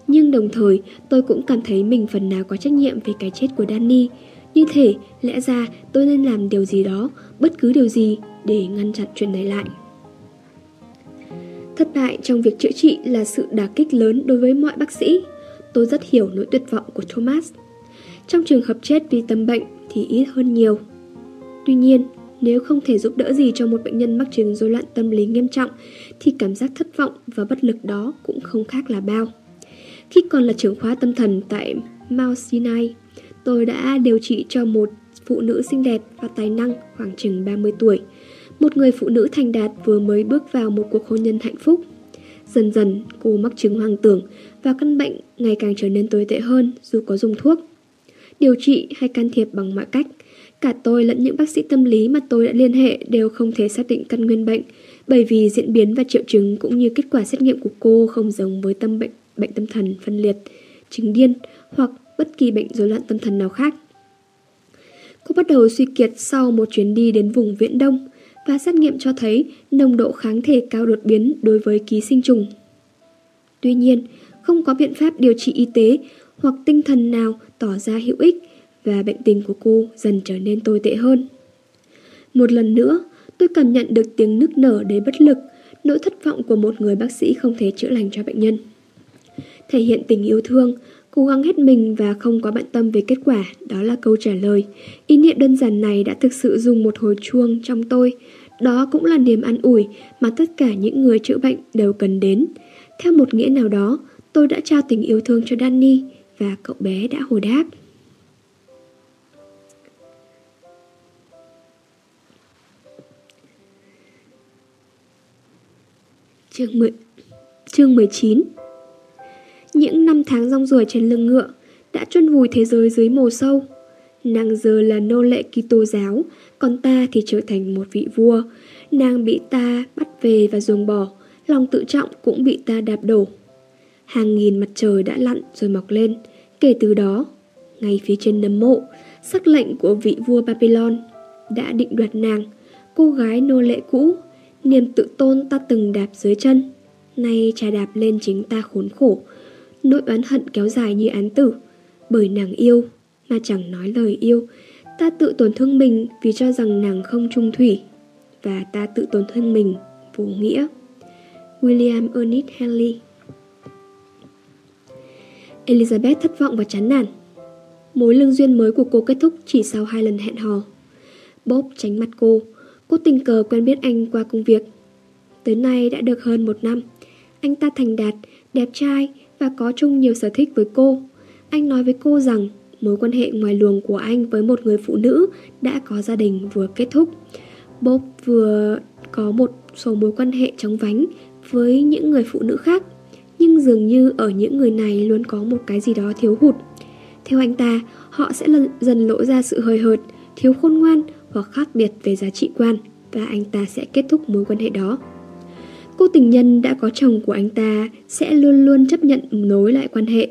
Nhưng đồng thời, tôi cũng cảm thấy mình phần nào có trách nhiệm về cái chết của Danny. Như thể, lẽ ra tôi nên làm điều gì đó, bất cứ điều gì để ngăn chặn chuyện này lại. Thất bại trong việc chữa trị là sự đả kích lớn đối với mọi bác sĩ. Tôi rất hiểu nỗi tuyệt vọng của Thomas. Trong trường hợp chết vì tâm bệnh thì ít hơn nhiều. Tuy nhiên, nếu không thể giúp đỡ gì cho một bệnh nhân mắc chứng rối loạn tâm lý nghiêm trọng thì cảm giác thất vọng và bất lực đó cũng không khác là bao. Khi còn là trưởng khóa tâm thần tại Mount Sinai, tôi đã điều trị cho một phụ nữ xinh đẹp và tài năng khoảng chừng 30 tuổi. Một người phụ nữ thành đạt vừa mới bước vào một cuộc hôn nhân hạnh phúc. Dần dần, cô mắc chứng hoang tưởng và căn bệnh ngày càng trở nên tồi tệ hơn dù có dùng thuốc. Điều trị hay can thiệp bằng mọi cách, cả tôi lẫn những bác sĩ tâm lý mà tôi đã liên hệ đều không thể xác định căn nguyên bệnh, bởi vì diễn biến và triệu chứng cũng như kết quả xét nghiệm của cô không giống với tâm bệnh bệnh tâm thần phân liệt, chứng điên hoặc bất kỳ bệnh rối loạn tâm thần nào khác. Cô bắt đầu suy kiệt sau một chuyến đi đến vùng Viễn Đông và xét nghiệm cho thấy nồng độ kháng thể cao đột biến đối với ký sinh trùng. Tuy nhiên, không có biện pháp điều trị y tế hoặc tinh thần nào tỏ ra hữu ích và bệnh tình của cô dần trở nên tồi tệ hơn. Một lần nữa, tôi cảm nhận được tiếng nức nở đầy bất lực, nỗi thất vọng của một người bác sĩ không thể chữa lành cho bệnh nhân thể hiện tình yêu thương, cố gắng hết mình và không quá bận tâm về kết quả, đó là câu trả lời. Ý niệm đơn giản này đã thực sự dùng một hồi chuông trong tôi. Đó cũng là niềm an ủi mà tất cả những người chữa bệnh đều cần đến. Theo một nghĩa nào đó, tôi đã trao tình yêu thương cho Danny và cậu bé đã hồi đáp. Chương 10 Chương 19 những năm tháng rong ruổi trên lưng ngựa đã chôn vùi thế giới dưới mồ sâu. Nàng giờ là nô lệ Kitô giáo, còn ta thì trở thành một vị vua. Nàng bị ta bắt về và ruồng bỏ, lòng tự trọng cũng bị ta đạp đổ. Hàng nghìn mặt trời đã lặn rồi mọc lên. Kể từ đó, ngay phía trên nấm mộ, sắc lệnh của vị vua Babylon đã định đoạt nàng, cô gái nô lệ cũ, niềm tự tôn ta từng đạp dưới chân. Nay trà đạp lên chính ta khốn khổ, nỗi oán hận kéo dài như án tử. Bởi nàng yêu, mà chẳng nói lời yêu, ta tự tổn thương mình vì cho rằng nàng không trung thủy, và ta tự tổn thương mình vô nghĩa. William Ernest Henley Elizabeth thất vọng và chán nản. Mối lương duyên mới của cô kết thúc chỉ sau hai lần hẹn hò. Bob tránh mặt cô, cô tình cờ quen biết anh qua công việc. Tới nay đã được hơn một năm. Anh ta thành đạt, đẹp trai, và có chung nhiều sở thích với cô. Anh nói với cô rằng mối quan hệ ngoài luồng của anh với một người phụ nữ đã có gia đình vừa kết thúc. Bob vừa có một số mối quan hệ chóng vánh với những người phụ nữ khác, nhưng dường như ở những người này luôn có một cái gì đó thiếu hụt. Theo anh ta, họ sẽ dần lộ ra sự hời hợt, thiếu khôn ngoan hoặc khác biệt về giá trị quan và anh ta sẽ kết thúc mối quan hệ đó. Cô tình nhân đã có chồng của anh ta sẽ luôn luôn chấp nhận nối lại quan hệ.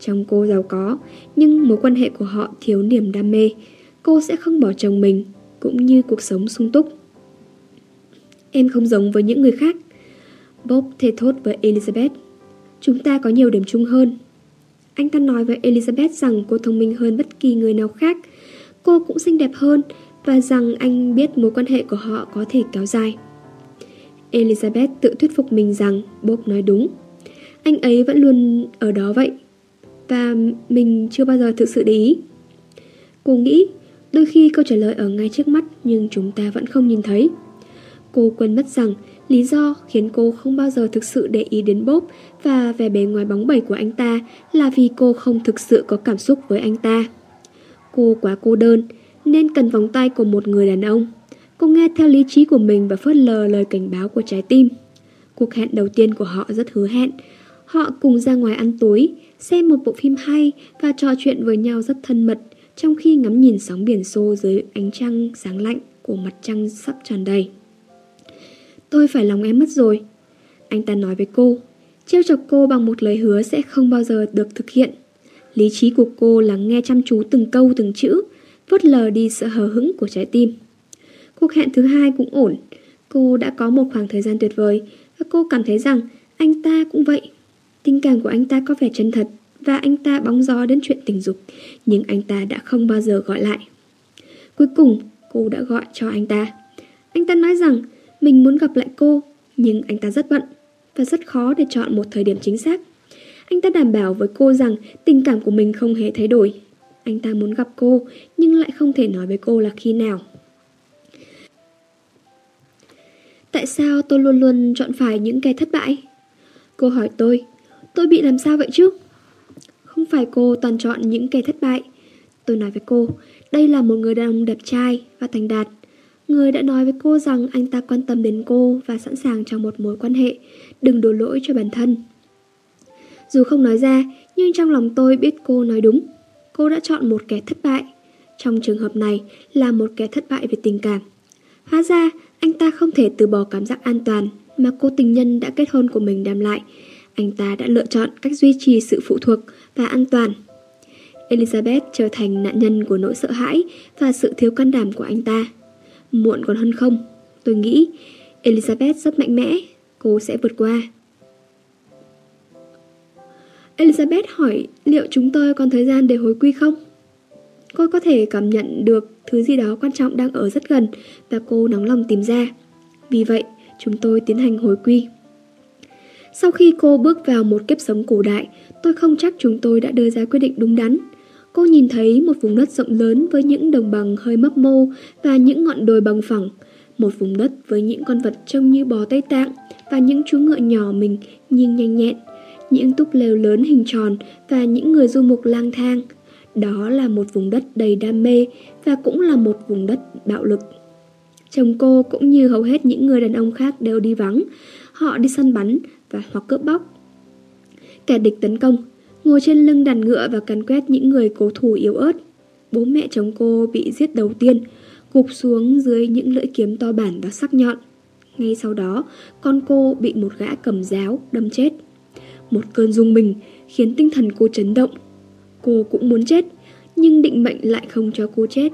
Chồng cô giàu có, nhưng mối quan hệ của họ thiếu niềm đam mê. Cô sẽ không bỏ chồng mình, cũng như cuộc sống sung túc. Em không giống với những người khác. Bob thề thốt với Elizabeth. Chúng ta có nhiều điểm chung hơn. Anh ta nói với Elizabeth rằng cô thông minh hơn bất kỳ người nào khác. Cô cũng xinh đẹp hơn và rằng anh biết mối quan hệ của họ có thể kéo dài. Elizabeth tự thuyết phục mình rằng Bob nói đúng. Anh ấy vẫn luôn ở đó vậy. Và mình chưa bao giờ thực sự để ý. Cô nghĩ, đôi khi câu trả lời ở ngay trước mắt nhưng chúng ta vẫn không nhìn thấy. Cô quên mất rằng lý do khiến cô không bao giờ thực sự để ý đến Bob và vẻ bề ngoài bóng bẩy của anh ta là vì cô không thực sự có cảm xúc với anh ta. Cô quá cô đơn nên cần vòng tay của một người đàn ông. Cô nghe theo lý trí của mình và phớt lờ lời cảnh báo của trái tim. Cuộc hẹn đầu tiên của họ rất hứa hẹn. Họ cùng ra ngoài ăn tối, xem một bộ phim hay và trò chuyện với nhau rất thân mật trong khi ngắm nhìn sóng biển xô dưới ánh trăng sáng lạnh của mặt trăng sắp tràn đầy. Tôi phải lòng em mất rồi. Anh ta nói với cô, trêu chọc cô bằng một lời hứa sẽ không bao giờ được thực hiện. Lý trí của cô lắng nghe chăm chú từng câu từng chữ, vớt lờ đi sự hờ hững của trái tim. Cuộc hẹn thứ hai cũng ổn. Cô đã có một khoảng thời gian tuyệt vời và cô cảm thấy rằng anh ta cũng vậy. Tình cảm của anh ta có vẻ chân thật và anh ta bóng gió đến chuyện tình dục, nhưng anh ta đã không bao giờ gọi lại. Cuối cùng, cô đã gọi cho anh ta. Anh ta nói rằng mình muốn gặp lại cô, nhưng anh ta rất bận và rất khó để chọn một thời điểm chính xác. Anh ta đảm bảo với cô rằng tình cảm của mình không hề thay đổi. Anh ta muốn gặp cô, nhưng lại không thể nói với cô là khi nào. Tại sao tôi luôn luôn chọn phải những kẻ thất bại? Cô hỏi tôi, tôi bị làm sao vậy chứ? Không phải cô toàn chọn những kẻ thất bại. Tôi nói với cô, đây là một người đàn ông đẹp trai và thành đạt. Người đã nói với cô rằng anh ta quan tâm đến cô và sẵn sàng trong một mối quan hệ, đừng đổ lỗi cho bản thân. Dù không nói ra, nhưng trong lòng tôi biết cô nói đúng. Cô đã chọn một kẻ thất bại. Trong trường hợp này là một kẻ thất bại về tình cảm. Hóa ra, anh ta không thể từ bỏ cảm giác an toàn mà cô tình nhân đã kết hôn của mình đem lại. Anh ta đã lựa chọn cách duy trì sự phụ thuộc và an toàn. Elizabeth trở thành nạn nhân của nỗi sợ hãi và sự thiếu can đảm của anh ta. Muộn còn hơn không, tôi nghĩ Elizabeth rất mạnh mẽ, cô sẽ vượt qua. Elizabeth hỏi liệu chúng tôi còn thời gian để hối quy không? Cô có thể cảm nhận được thứ gì đó quan trọng đang ở rất gần và cô nóng lòng tìm ra. Vì vậy, chúng tôi tiến hành hồi quy. Sau khi cô bước vào một kiếp sống cổ đại, tôi không chắc chúng tôi đã đưa ra quyết định đúng đắn. Cô nhìn thấy một vùng đất rộng lớn với những đồng bằng hơi mấp mô và những ngọn đồi bằng phẳng. Một vùng đất với những con vật trông như bò Tây Tạng và những chú ngựa nhỏ mình nhưng nhanh nhẹn. Những túp lều lớn hình tròn và những người du mục lang thang. Đó là một vùng đất đầy đam mê và cũng là một vùng đất bạo lực. Chồng cô cũng như hầu hết những người đàn ông khác đều đi vắng. Họ đi săn bắn và hoặc cướp bóc. Kẻ địch tấn công, ngồi trên lưng đàn ngựa và cắn quét những người cố thủ yếu ớt. Bố mẹ chồng cô bị giết đầu tiên, gục xuống dưới những lưỡi kiếm to bản và sắc nhọn. Ngay sau đó, con cô bị một gã cầm giáo đâm chết. Một cơn rung mình khiến tinh thần cô chấn động. Cô cũng muốn chết, nhưng định mệnh lại không cho cô chết.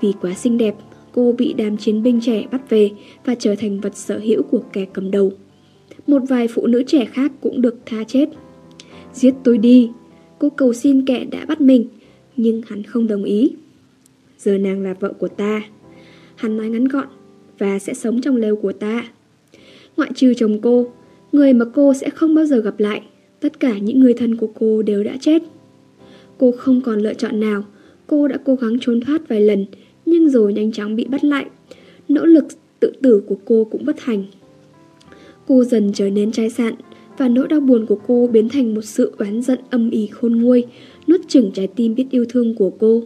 Vì quá xinh đẹp, cô bị đám chiến binh trẻ bắt về và trở thành vật sở hữu của kẻ cầm đầu. Một vài phụ nữ trẻ khác cũng được tha chết. Giết tôi đi, cô cầu xin kẻ đã bắt mình, nhưng hắn không đồng ý. Giờ nàng là vợ của ta. Hắn nói ngắn gọn, và sẽ sống trong lều của ta. Ngoại trừ chồng cô, người mà cô sẽ không bao giờ gặp lại, tất cả những người thân của cô đều đã chết. Cô không còn lựa chọn nào, cô đã cố gắng trốn thoát vài lần, nhưng rồi nhanh chóng bị bắt lại. Nỗ lực tự tử của cô cũng bất thành. Cô dần trở nên chai sạn và nỗi đau buồn của cô biến thành một sự oán giận âm ỉ khôn nguôi, nuốt chửng trái tim biết yêu thương của cô.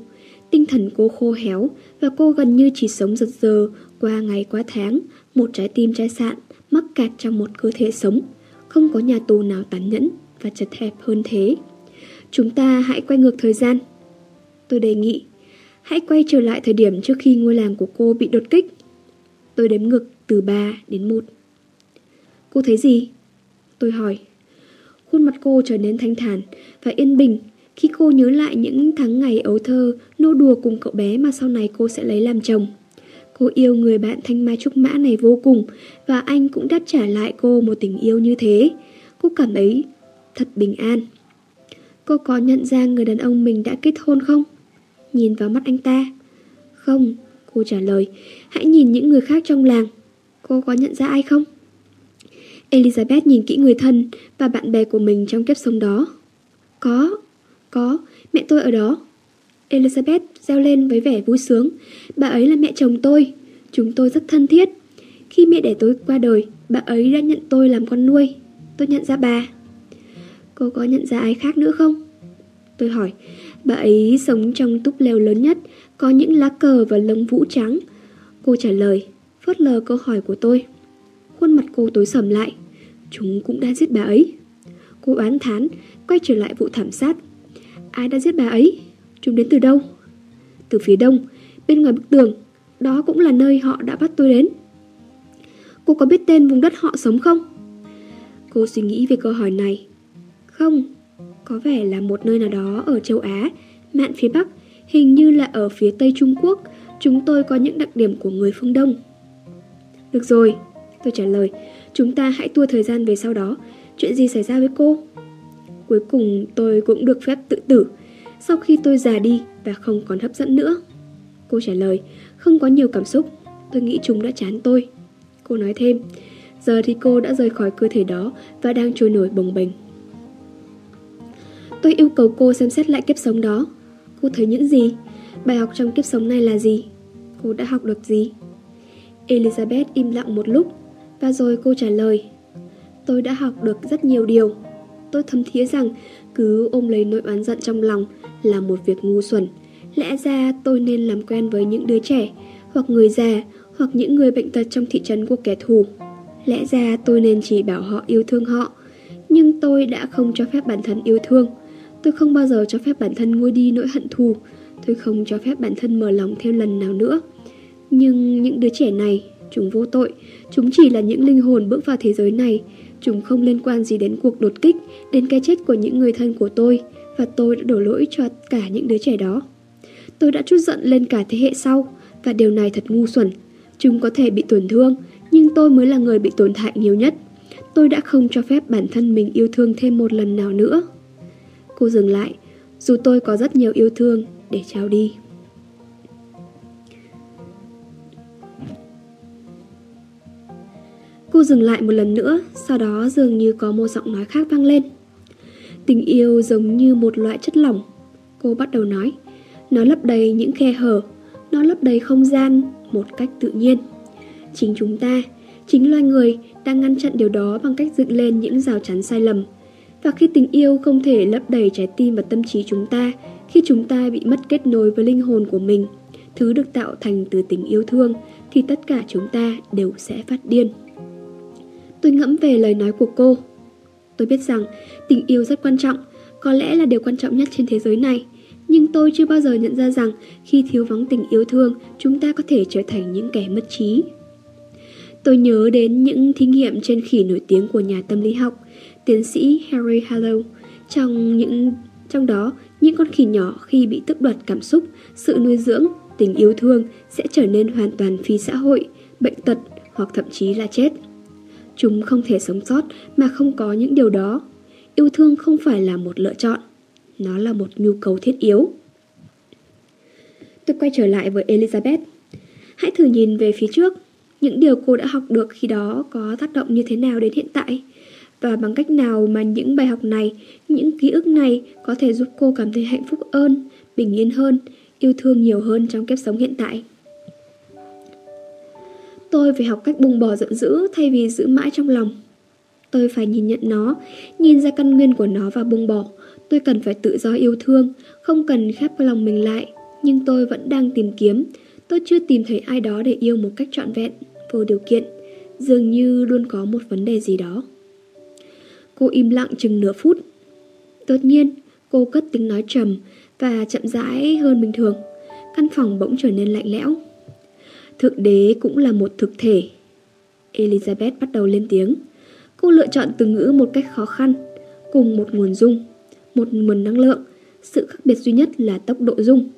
Tinh thần cô khô héo và cô gần như chỉ sống giật giờ qua ngày qua tháng, một trái tim chai sạn mắc kẹt trong một cơ thể sống. Không có nhà tù nào tàn nhẫn và chật hẹp hơn thế. Chúng ta hãy quay ngược thời gian. Tôi đề nghị, hãy quay trở lại thời điểm trước khi ngôi làng của cô bị đột kích. Tôi đếm ngược từ 3 đến 1. Cô thấy gì? Tôi hỏi. Khuôn mặt cô trở nên thanh thản và yên bình khi cô nhớ lại những tháng ngày ấu thơ nô đùa cùng cậu bé mà sau này cô sẽ lấy làm chồng. Cô yêu người bạn thanh mai trúc mã này vô cùng và anh cũng đáp trả lại cô một tình yêu như thế. Cô cảm thấy thật bình an. Cô có nhận ra người đàn ông mình đã kết hôn không? Nhìn vào mắt anh ta. Không, cô trả lời. Hãy nhìn những người khác trong làng. Cô có nhận ra ai không? Elizabeth nhìn kỹ người thân và bạn bè của mình trong kiếp sống đó. Có, có, mẹ tôi ở đó. Elizabeth reo lên với vẻ vui sướng. Bà ấy là mẹ chồng tôi. Chúng tôi rất thân thiết. Khi mẹ đẻ tôi qua đời, bà ấy đã nhận tôi làm con nuôi. Tôi nhận ra bà. Cô có nhận ra ai khác nữa không? Tôi hỏi. Bà ấy sống trong túp lều lớn nhất, có những lá cờ và lông vũ trắng. Cô trả lời, phớt lờ câu hỏi của tôi. Khuôn mặt cô tối sầm lại. Chúng cũng đã giết bà ấy. Cô oán thán, quay trở lại vụ thảm sát. Ai đã giết bà ấy? Chúng đến từ đâu? Từ phía đông, bên ngoài bức tường. Đó cũng là nơi họ đã bắt tôi đến. Cô có biết tên vùng đất họ sống không? Cô suy nghĩ về câu hỏi này. Không, có vẻ là một nơi nào đó ở châu Á, mạn phía Bắc, hình như là ở phía Tây Trung Quốc. Chúng tôi có những đặc điểm của người phương Đông. Được rồi, tôi trả lời. Chúng ta hãy tua thời gian về sau đó. Chuyện gì xảy ra với cô? Cuối cùng tôi cũng được phép tự tử sau khi tôi già đi và không còn hấp dẫn nữa. Cô trả lời, không có nhiều cảm xúc, tôi nghĩ chúng đã chán tôi. Cô nói thêm, giờ thì cô đã rời khỏi cơ thể đó và đang trôi nổi bồng bềnh. Tôi yêu cầu cô xem xét lại kiếp sống đó. Cô thấy những gì? Bài học trong kiếp sống này là gì? Cô đã học được gì? Elizabeth im lặng một lúc và rồi cô trả lời Tôi đã học được rất nhiều điều Tôi thấm thía rằng cứ ôm lấy nỗi oán giận trong lòng là một việc ngu xuẩn. Lẽ ra tôi nên làm quen với những đứa trẻ, hoặc người già, hoặc những người bệnh tật trong thị trấn của kẻ thù. Lẽ ra tôi nên chỉ bảo họ yêu thương họ, nhưng tôi đã không cho phép bản thân yêu thương. Tôi không bao giờ cho phép bản thân nguôi đi nỗi hận thù, tôi không cho phép bản thân mở lòng thêm lần nào nữa. Nhưng những đứa trẻ này, chúng vô tội, chúng chỉ là những linh hồn bước vào thế giới này, chúng không liên quan gì đến cuộc đột kích, đến cái chết của những người thân của tôi và tôi đã đổ lỗi cho cả những đứa trẻ đó. Tôi đã chút giận lên cả thế hệ sau và điều này thật ngu xuẩn. Chúng có thể bị tổn thương, nhưng tôi mới là người bị tổn hại nhiều nhất. Tôi đã không cho phép bản thân mình yêu thương thêm một lần nào nữa. Cô dừng lại, dù tôi có rất nhiều yêu thương để trao đi. Cô dừng lại một lần nữa, sau đó dường như có một giọng nói khác vang lên. Tình yêu giống như một loại chất lỏng. Cô bắt đầu nói. Nó lấp đầy những khe hở, nó lấp đầy không gian một cách tự nhiên. Chính chúng ta, chính loài người đang ngăn chặn điều đó bằng cách dựng lên những rào chắn sai lầm. Và khi tình yêu không thể lấp đầy trái tim và tâm trí chúng ta, khi chúng ta bị mất kết nối với linh hồn của mình, thứ được tạo thành từ tình yêu thương, thì tất cả chúng ta đều sẽ phát điên. Tôi ngẫm về lời nói của cô. Tôi biết rằng tình yêu rất quan trọng, có lẽ là điều quan trọng nhất trên thế giới này. Nhưng tôi chưa bao giờ nhận ra rằng khi thiếu vắng tình yêu thương, chúng ta có thể trở thành những kẻ mất trí. Tôi nhớ đến những thí nghiệm trên khỉ nổi tiếng của nhà tâm lý học, tiến sĩ Harry Hallow. Trong những trong đó, những con khỉ nhỏ khi bị tước đoạt cảm xúc, sự nuôi dưỡng, tình yêu thương sẽ trở nên hoàn toàn phi xã hội, bệnh tật hoặc thậm chí là chết. Chúng không thể sống sót mà không có những điều đó. Yêu thương không phải là một lựa chọn, nó là một nhu cầu thiết yếu. Tôi quay trở lại với Elizabeth. Hãy thử nhìn về phía trước, những điều cô đã học được khi đó có tác động như thế nào đến hiện tại và bằng cách nào mà những bài học này, những ký ức này có thể giúp cô cảm thấy hạnh phúc hơn, bình yên hơn, yêu thương nhiều hơn trong kiếp sống hiện tại. Tôi phải học cách bùng bỏ giận dữ thay vì giữ mãi trong lòng. Tôi phải nhìn nhận nó, nhìn ra căn nguyên của nó và buông bỏ. Tôi cần phải tự do yêu thương, không cần khép lòng mình lại. Nhưng tôi vẫn đang tìm kiếm. Tôi chưa tìm thấy ai đó để yêu một cách trọn vẹn, vô điều kiện. Dường như luôn có một vấn đề gì đó. Cô im lặng chừng nửa phút. tất nhiên, cô cất tiếng nói trầm và chậm rãi hơn bình thường. Căn phòng bỗng trở nên lạnh lẽo. Thượng đế cũng là một thực thể. Elizabeth bắt đầu lên tiếng. Cô lựa chọn từ ngữ một cách khó khăn, cùng một nguồn dung, một nguồn năng lượng. Sự khác biệt duy nhất là tốc độ dung.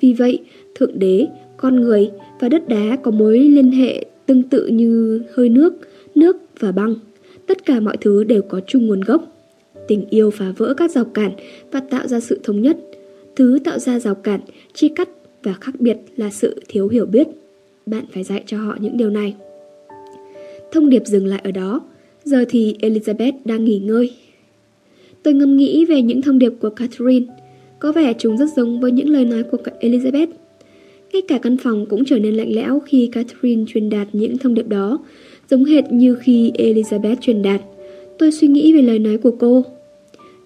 Vì vậy, Thượng Đế, con người và đất đá có mối liên hệ tương tự như hơi nước, nước và băng. Tất cả mọi thứ đều có chung nguồn gốc. Tình yêu phá vỡ các rào cản và tạo ra sự thống nhất. Thứ tạo ra rào cản, chia cắt và khác biệt là sự thiếu hiểu biết. Bạn phải dạy cho họ những điều này. Thông điệp dừng lại ở đó. Giờ thì Elizabeth đang nghỉ ngơi. Tôi ngâm nghĩ về những thông điệp của Catherine. Có vẻ chúng rất giống với những lời nói của Elizabeth. Ngay cả căn phòng cũng trở nên lạnh lẽo khi Catherine truyền đạt những thông điệp đó, giống hệt như khi Elizabeth truyền đạt. Tôi suy nghĩ về lời nói của cô.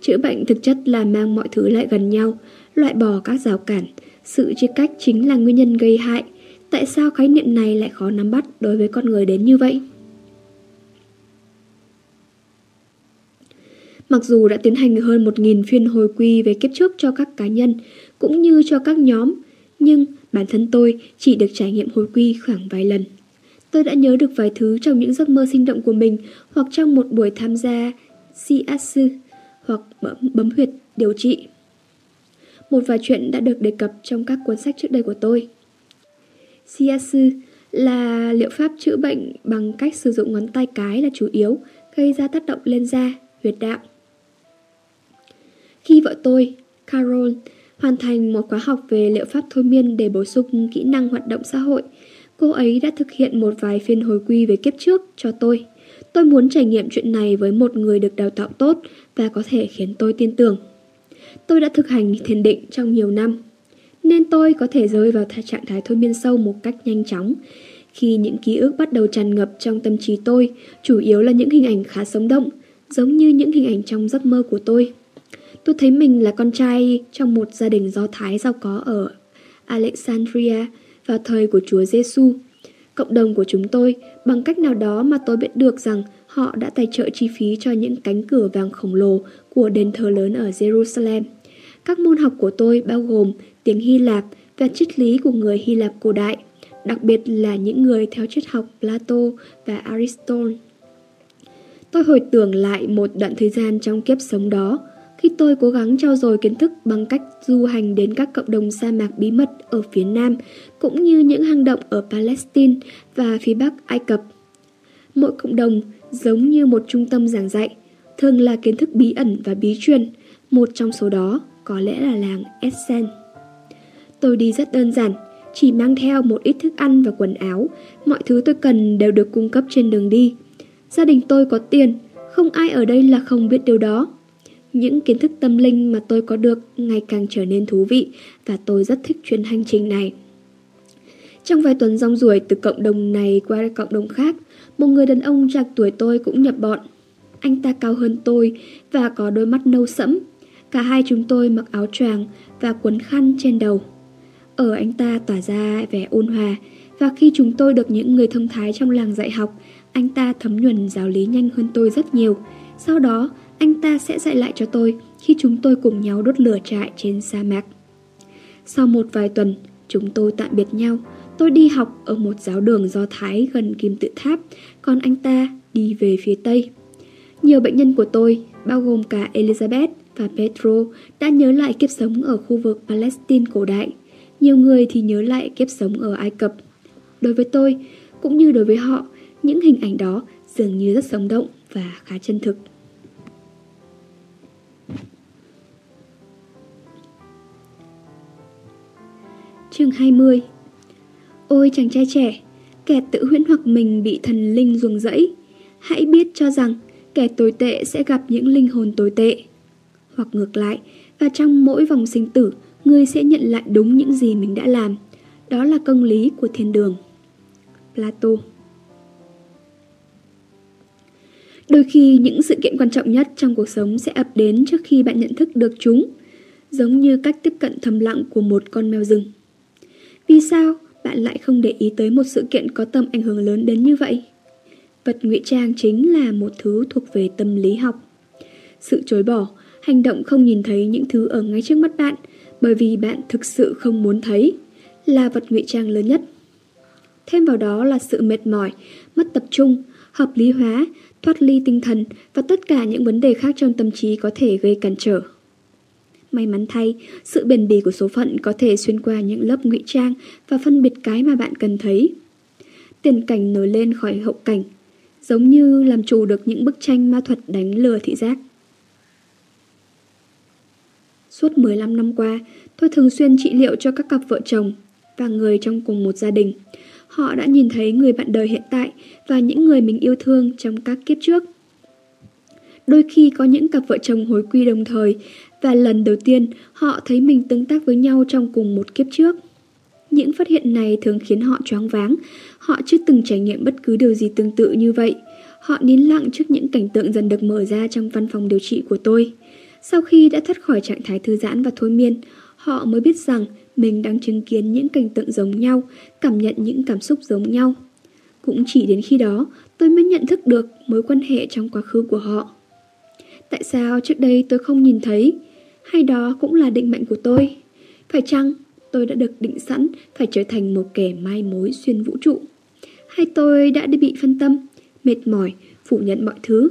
Chữa bệnh thực chất là mang mọi thứ lại gần nhau, loại bỏ các rào cản. Sự chia cách chính là nguyên nhân gây hại. Tại sao khái niệm này lại khó nắm bắt đối với con người đến như vậy? Mặc dù đã tiến hành hơn 1.000 phiên hồi quy về kiếp trước cho các cá nhân, cũng như cho các nhóm, nhưng bản thân tôi chỉ được trải nghiệm hồi quy khoảng vài lần. Tôi đã nhớ được vài thứ trong những giấc mơ sinh động của mình hoặc trong một buổi tham gia siatsu hoặc bấm, bấm huyệt điều trị. Một vài chuyện đã được đề cập trong các cuốn sách trước đây của tôi. Siatsu là liệu pháp chữa bệnh bằng cách sử dụng ngón tay cái là chủ yếu, gây ra tác động lên da, huyệt đạo. Khi vợ tôi, Carol, hoàn thành một khóa học về liệu pháp thôi miên để bổ sung kỹ năng hoạt động xã hội, cô ấy đã thực hiện một vài phiên hồi quy về kiếp trước cho tôi. Tôi muốn trải nghiệm chuyện này với một người được đào tạo tốt và có thể khiến tôi tin tưởng. Tôi đã thực hành thiền định trong nhiều năm, nên tôi có thể rơi vào trạng thái thôi miên sâu một cách nhanh chóng. Khi những ký ức bắt đầu tràn ngập trong tâm trí tôi, chủ yếu là những hình ảnh khá sống động, giống như những hình ảnh trong giấc mơ của tôi. Tôi thấy mình là con trai trong một gia đình do Thái giàu có ở Alexandria vào thời của Chúa Giêsu. Cộng đồng của chúng tôi, bằng cách nào đó mà tôi biết được rằng họ đã tài trợ chi phí cho những cánh cửa vàng khổng lồ của đền thờ lớn ở Jerusalem. Các môn học của tôi bao gồm tiếng Hy Lạp và triết lý của người Hy Lạp cổ đại, đặc biệt là những người theo triết học Plato và Aristotle. Tôi hồi tưởng lại một đoạn thời gian trong kiếp sống đó, khi tôi cố gắng trao dồi kiến thức bằng cách du hành đến các cộng đồng sa mạc bí mật ở phía Nam, cũng như những hang động ở Palestine và phía Bắc Ai Cập. Mỗi cộng đồng giống như một trung tâm giảng dạy, thường là kiến thức bí ẩn và bí truyền, một trong số đó có lẽ là làng Essen. Tôi đi rất đơn giản, chỉ mang theo một ít thức ăn và quần áo, mọi thứ tôi cần đều được cung cấp trên đường đi. Gia đình tôi có tiền, không ai ở đây là không biết điều đó. Những kiến thức tâm linh mà tôi có được ngày càng trở nên thú vị và tôi rất thích chuyến hành trình này. Trong vài tuần rong ruổi từ cộng đồng này qua cộng đồng khác, một người đàn ông trạc tuổi tôi cũng nhập bọn. Anh ta cao hơn tôi và có đôi mắt nâu sẫm. Cả hai chúng tôi mặc áo choàng và quấn khăn trên đầu. Ở anh ta tỏa ra vẻ ôn hòa và khi chúng tôi được những người thông thái trong làng dạy học, anh ta thấm nhuần giáo lý nhanh hơn tôi rất nhiều. Sau đó, anh ta sẽ dạy lại cho tôi khi chúng tôi cùng nhau đốt lửa trại trên sa mạc. Sau một vài tuần, chúng tôi tạm biệt nhau. Tôi đi học ở một giáo đường do Thái gần kim tự tháp, còn anh ta đi về phía Tây. Nhiều bệnh nhân của tôi, bao gồm cả Elizabeth và Petro, đã nhớ lại kiếp sống ở khu vực Palestine cổ đại. Nhiều người thì nhớ lại kiếp sống ở Ai Cập. Đối với tôi, cũng như đối với họ, những hình ảnh đó dường như rất sống động và khá chân thực. Chương 20 Ôi chàng trai trẻ, kẻ tự huyễn hoặc mình bị thần linh ruồng rẫy. Hãy biết cho rằng kẻ tồi tệ sẽ gặp những linh hồn tồi tệ. Hoặc ngược lại, và trong mỗi vòng sinh tử, người sẽ nhận lại đúng những gì mình đã làm. Đó là công lý của thiên đường. Plato Đôi khi những sự kiện quan trọng nhất trong cuộc sống sẽ ập đến trước khi bạn nhận thức được chúng, giống như cách tiếp cận thầm lặng của một con mèo rừng. Vì sao bạn lại không để ý tới một sự kiện có tầm ảnh hưởng lớn đến như vậy? Vật ngụy trang chính là một thứ thuộc về tâm lý học. Sự chối bỏ, hành động không nhìn thấy những thứ ở ngay trước mắt bạn bởi vì bạn thực sự không muốn thấy là vật ngụy trang lớn nhất. Thêm vào đó là sự mệt mỏi, mất tập trung, hợp lý hóa, thoát ly tinh thần và tất cả những vấn đề khác trong tâm trí có thể gây cản trở. May mắn thay, sự bền bỉ của số phận có thể xuyên qua những lớp ngụy trang và phân biệt cái mà bạn cần thấy. Tiền cảnh nổi lên khỏi hậu cảnh, giống như làm chủ được những bức tranh ma thuật đánh lừa thị giác. Suốt 15 năm qua, tôi thường xuyên trị liệu cho các cặp vợ chồng và người trong cùng một gia đình. Họ đã nhìn thấy người bạn đời hiện tại và những người mình yêu thương trong các kiếp trước. Đôi khi có những cặp vợ chồng hối quy đồng thời và lần đầu tiên họ thấy mình tương tác với nhau trong cùng một kiếp trước. Những phát hiện này thường khiến họ choáng váng, họ chưa từng trải nghiệm bất cứ điều gì tương tự như vậy. Họ nín lặng trước những cảnh tượng dần được mở ra trong văn phòng điều trị của tôi. Sau khi đã thoát khỏi trạng thái thư giãn và thôi miên, họ mới biết rằng mình đang chứng kiến những cảnh tượng giống nhau, cảm nhận những cảm xúc giống nhau. Cũng chỉ đến khi đó, tôi mới nhận thức được mối quan hệ trong quá khứ của họ. Tại sao trước đây tôi không nhìn thấy? Hay đó cũng là định mệnh của tôi? Phải chăng tôi đã được định sẵn phải trở thành một kẻ mai mối xuyên vũ trụ? Hay tôi đã bị phân tâm, mệt mỏi, phủ nhận mọi thứ?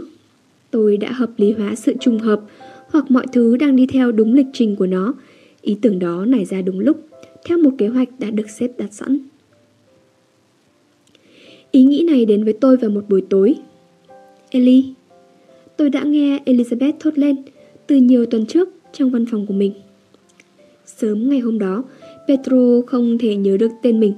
Tôi đã hợp lý hóa sự trùng hợp hoặc mọi thứ đang đi theo đúng lịch trình của nó. Ý tưởng đó nảy ra đúng lúc, theo một kế hoạch đã được xếp đặt sẵn. Ý nghĩ này đến với tôi vào một buổi tối. Ellie, tôi đã nghe Elizabeth thốt lên từ nhiều tuần trước trong văn phòng của mình. Sớm ngày hôm đó, Petro không thể nhớ được tên mình.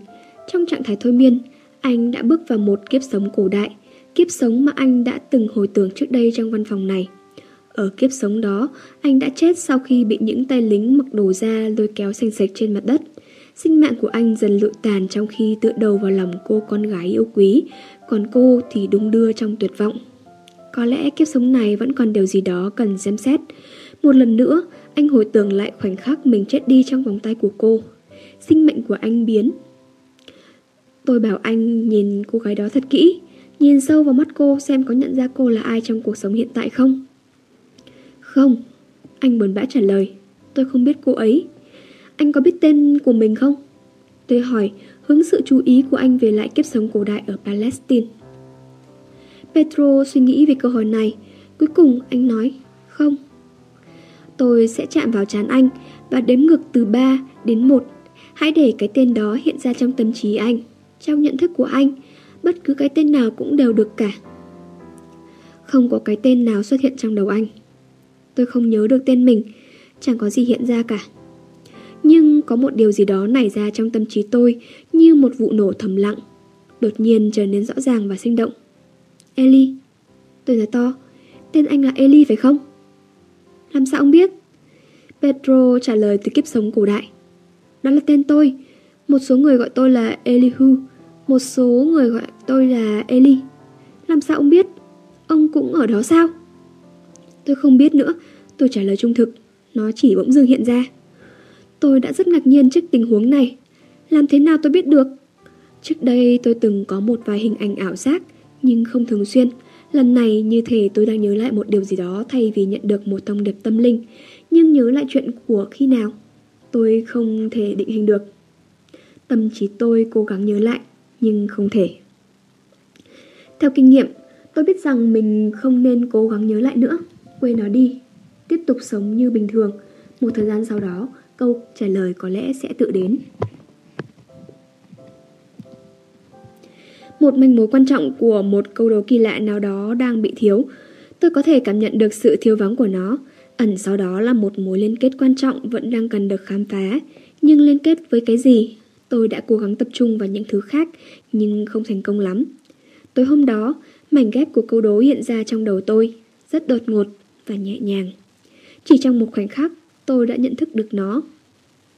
Trong trạng thái thôi miên, anh đã bước vào một kiếp sống cổ đại, kiếp sống mà anh đã từng hồi tưởng trước đây trong văn phòng này. Ở kiếp sống đó, anh đã chết sau khi bị những tay lính mặc đồ da lôi kéo xanh sạch trên mặt đất. Sinh mạng của anh dần lụi tàn trong khi tựa đầu vào lòng cô con gái yêu quý, còn cô thì đung đưa trong tuyệt vọng. Có lẽ kiếp sống này vẫn còn điều gì đó cần xem xét. Một lần nữa, anh hồi tưởng lại khoảnh khắc mình chết đi trong vòng tay của cô. Sinh mệnh của anh biến. Tôi bảo anh nhìn cô gái đó thật kỹ, nhìn sâu vào mắt cô xem có nhận ra cô là ai trong cuộc sống hiện tại không. Không, anh buồn bã trả lời. Tôi không biết cô ấy. Anh có biết tên của mình không? Tôi hỏi, hướng sự chú ý của anh về lại kiếp sống cổ đại ở Palestine. Petro suy nghĩ về câu hỏi này. Cuối cùng anh nói, không. Tôi sẽ chạm vào trán anh và đếm ngược từ 3 đến 1. Hãy để cái tên đó hiện ra trong tâm trí anh, trong nhận thức của anh. Bất cứ cái tên nào cũng đều được cả. Không có cái tên nào xuất hiện trong đầu anh. Tôi không nhớ được tên mình, chẳng có gì hiện ra cả. Nhưng có một điều gì đó nảy ra trong tâm trí tôi như một vụ nổ thầm lặng, đột nhiên trở nên rõ ràng và sinh động. Ellie. Tôi nói to, tên anh là Ellie phải không? Làm sao ông biết? Pedro trả lời từ kiếp sống cổ đại. Đó là tên tôi. Một số người gọi tôi là Elihu, một số người gọi tôi là Eli. Làm sao ông biết? Ông cũng ở đó sao? Tôi không biết nữa, tôi trả lời trung thực. Nó chỉ bỗng dưng hiện ra. Tôi đã rất ngạc nhiên trước tình huống này. Làm thế nào tôi biết được? Trước đây tôi từng có một vài hình ảnh ảo giác, nhưng không thường xuyên. Lần này như thể tôi đang nhớ lại một điều gì đó thay vì nhận được một thông điệp tâm linh. Nhưng nhớ lại chuyện của khi nào? Tôi không thể định hình được. Tâm trí tôi cố gắng nhớ lại, nhưng không thể. Theo kinh nghiệm, tôi biết rằng mình không nên cố gắng nhớ lại nữa quên nó đi, tiếp tục sống như bình thường. Một thời gian sau đó, câu trả lời có lẽ sẽ tự đến. Một manh mối quan trọng của một câu đố kỳ lạ nào đó đang bị thiếu. Tôi có thể cảm nhận được sự thiếu vắng của nó. Ẩn sau đó là một mối liên kết quan trọng vẫn đang cần được khám phá. Nhưng liên kết với cái gì? Tôi đã cố gắng tập trung vào những thứ khác, nhưng không thành công lắm. Tối hôm đó, mảnh ghép của câu đố hiện ra trong đầu tôi, rất đột ngột và nhẹ nhàng. Chỉ trong một khoảnh khắc, tôi đã nhận thức được nó.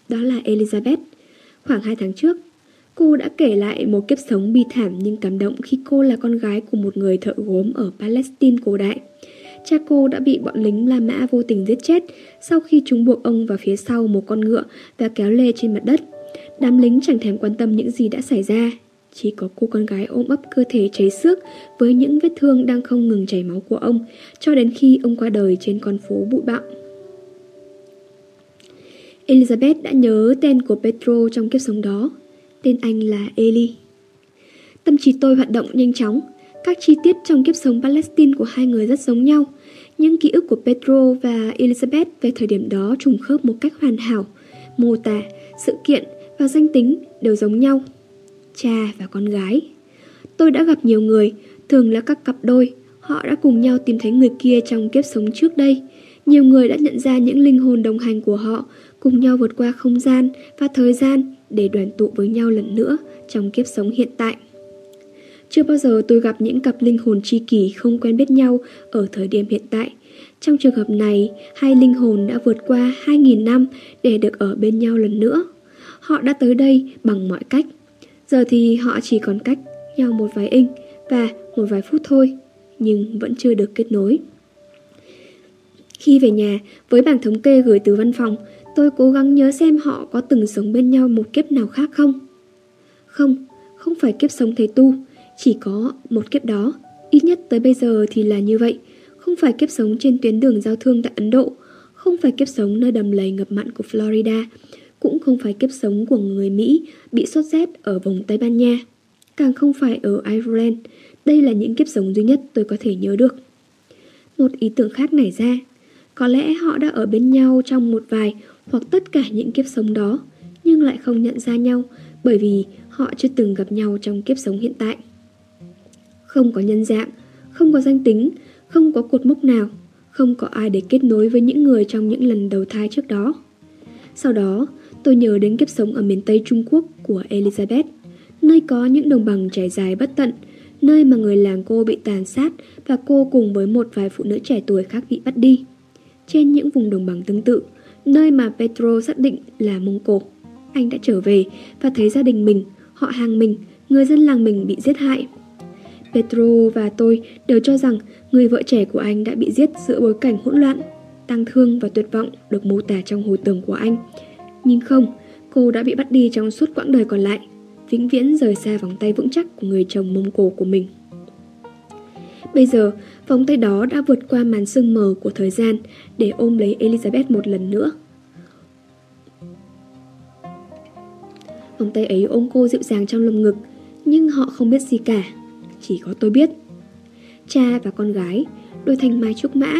Đó là Elizabeth. Khoảng 2 tháng trước, cô đã kể lại một kiếp sống bi thảm nhưng cảm động khi cô là con gái của một người thợ gốm ở Palestine cổ đại. Cha cô đã bị bọn lính La Mã vô tình giết chết sau khi chúng buộc ông vào phía sau một con ngựa và kéo lê trên mặt đất. Đám lính chẳng thèm quan tâm những gì đã xảy ra, chỉ có cô con gái ôm ấp cơ thể cháy xước với những vết thương đang không ngừng chảy máu của ông cho đến khi ông qua đời trên con phố bụi bặm. Elizabeth đã nhớ tên của Petro trong kiếp sống đó. Tên anh là Eli. Tâm trí tôi hoạt động nhanh chóng. Các chi tiết trong kiếp sống Palestine của hai người rất giống nhau. Những ký ức của Pedro và Elizabeth về thời điểm đó trùng khớp một cách hoàn hảo. Mô tả, sự kiện và danh tính đều giống nhau. Cha và con gái. Tôi đã gặp nhiều người, thường là các cặp đôi. Họ đã cùng nhau tìm thấy người kia trong kiếp sống trước đây. Nhiều người đã nhận ra những linh hồn đồng hành của họ cùng nhau vượt qua không gian và thời gian để đoàn tụ với nhau lần nữa trong kiếp sống hiện tại. Chưa bao giờ tôi gặp những cặp linh hồn tri kỷ không quen biết nhau ở thời điểm hiện tại. Trong trường hợp này, hai linh hồn đã vượt qua 2.000 năm để được ở bên nhau lần nữa. Họ đã tới đây bằng mọi cách. Giờ thì họ chỉ còn cách nhau một vài inch và một vài phút thôi, nhưng vẫn chưa được kết nối. Khi về nhà, với bảng thống kê gửi từ văn phòng, tôi cố gắng nhớ xem họ có từng sống bên nhau một kiếp nào khác không. Không, không phải kiếp sống thầy tu, chỉ có một kiếp đó, ít nhất tới bây giờ thì là như vậy. Không phải kiếp sống trên tuyến đường giao thương tại Ấn Độ, không phải kiếp sống nơi đầm lầy ngập mặn của Florida, cũng không phải kiếp sống của người Mỹ bị sốt rét ở vùng Tây Ban Nha, càng không phải ở Ireland. Đây là những kiếp sống duy nhất tôi có thể nhớ được. Một ý tưởng khác nảy ra, có lẽ họ đã ở bên nhau trong một vài hoặc tất cả những kiếp sống đó, nhưng lại không nhận ra nhau bởi vì họ chưa từng gặp nhau trong kiếp sống hiện tại. Không có nhân dạng, không có danh tính, không có cột mốc nào, không có ai để kết nối với những người trong những lần đầu thai trước đó. Sau đó, tôi nhớ đến kiếp sống ở miền Tây Trung Quốc của Elizabeth, nơi có những đồng bằng trải dài bất tận, nơi mà người làng cô bị tàn sát và cô cùng với một vài phụ nữ trẻ tuổi khác bị bắt đi. Trên những vùng đồng bằng tương tự, nơi mà Petro xác định là Mông Cổ, anh đã trở về và thấy gia đình mình, họ hàng mình, người dân làng mình bị giết hại. Petro và tôi đều cho rằng người vợ trẻ của anh đã bị giết giữa bối cảnh hỗn loạn, tăng thương và tuyệt vọng được mô tả trong hồi tưởng của anh. Nhưng không, cô đã bị bắt đi trong suốt quãng đời còn lại, vĩnh viễn rời xa vòng tay vững chắc của người chồng Mông Cổ của mình. Bây giờ, vòng tay đó đã vượt qua màn sương mờ của thời gian để ôm lấy Elizabeth một lần nữa. Vòng tay ấy ôm cô dịu dàng trong lồng ngực, nhưng họ không biết gì cả, chỉ có tôi biết. Cha và con gái, đôi thành mai trúc mã,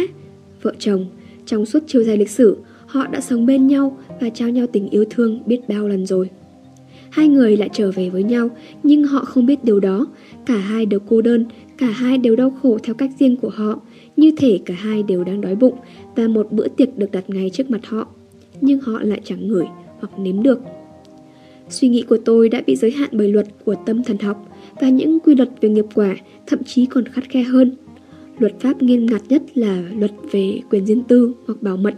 vợ chồng, trong suốt chiều dài lịch sử, họ đã sống bên nhau và trao nhau tình yêu thương biết bao lần rồi. Hai người lại trở về với nhau, nhưng họ không biết điều đó. Cả hai đều cô đơn, cả hai đều đau khổ theo cách riêng của họ. Như thể cả hai đều đang đói bụng và một bữa tiệc được đặt ngay trước mặt họ. Nhưng họ lại chẳng ngửi hoặc nếm được. Suy nghĩ của tôi đã bị giới hạn bởi luật của tâm thần học và những quy luật về nghiệp quả thậm chí còn khắt khe hơn. Luật pháp nghiêm ngặt nhất là luật về quyền riêng tư hoặc bảo mật.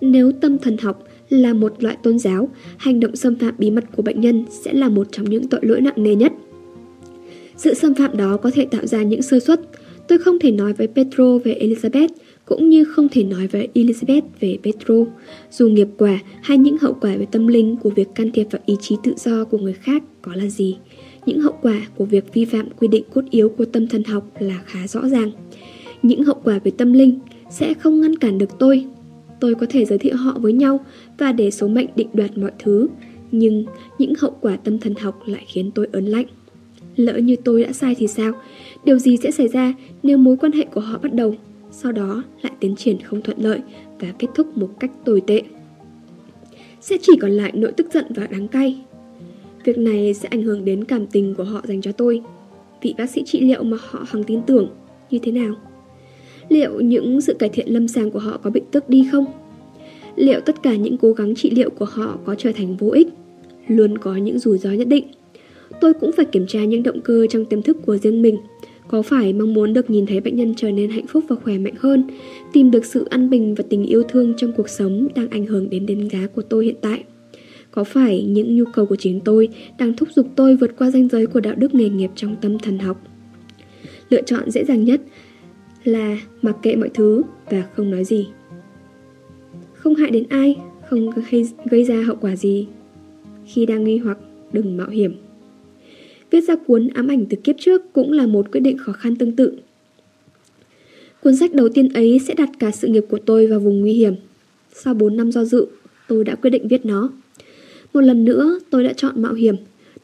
Nếu tâm thần học là một loại tôn giáo, hành động xâm phạm bí mật của bệnh nhân sẽ là một trong những tội lỗi nặng nề nhất. Sự xâm phạm đó có thể tạo ra những sơ suất. Tôi không thể nói với Petro về Elizabeth, cũng như không thể nói với Elizabeth về Petro, dù nghiệp quả hay những hậu quả về tâm linh của việc can thiệp vào ý chí tự do của người khác có là gì. Những hậu quả của việc vi phạm quy định cốt yếu của tâm thần học là khá rõ ràng. Những hậu quả về tâm linh sẽ không ngăn cản được tôi. Tôi có thể giới thiệu họ với nhau và để số mệnh định đoạt mọi thứ, nhưng những hậu quả tâm thần học lại khiến tôi ớn lạnh. Lỡ như tôi đã sai thì sao? Điều gì sẽ xảy ra nếu mối quan hệ của họ bắt đầu, sau đó lại tiến triển không thuận lợi và kết thúc một cách tồi tệ? Sẽ chỉ còn lại nỗi tức giận và đắng cay. Việc này sẽ ảnh hưởng đến cảm tình của họ dành cho tôi. Vị bác sĩ trị liệu mà họ hằng tin tưởng như thế nào? Liệu những sự cải thiện lâm sàng của họ có bị tước đi không? Liệu tất cả những cố gắng trị liệu của họ có trở thành vô ích? Luôn có những rủi ro nhất định. Tôi cũng phải kiểm tra những động cơ trong tiềm thức của riêng mình. Có phải mong muốn được nhìn thấy bệnh nhân trở nên hạnh phúc và khỏe mạnh hơn, tìm được sự an bình và tình yêu thương trong cuộc sống đang ảnh hưởng đến đánh giá của tôi hiện tại? Có phải những nhu cầu của chính tôi đang thúc giục tôi vượt qua ranh giới của đạo đức nghề nghiệp trong tâm thần học? Lựa chọn dễ dàng nhất là mặc kệ mọi thứ và không nói gì. Không hại đến ai, không gây ra hậu quả gì. Khi đang nghi hoặc, đừng mạo hiểm. Viết ra cuốn ám ảnh từ kiếp trước cũng là một quyết định khó khăn tương tự. Cuốn sách đầu tiên ấy sẽ đặt cả sự nghiệp của tôi vào vùng nguy hiểm. Sau 4 năm do dự, tôi đã quyết định viết nó. Một lần nữa, tôi đã chọn mạo hiểm.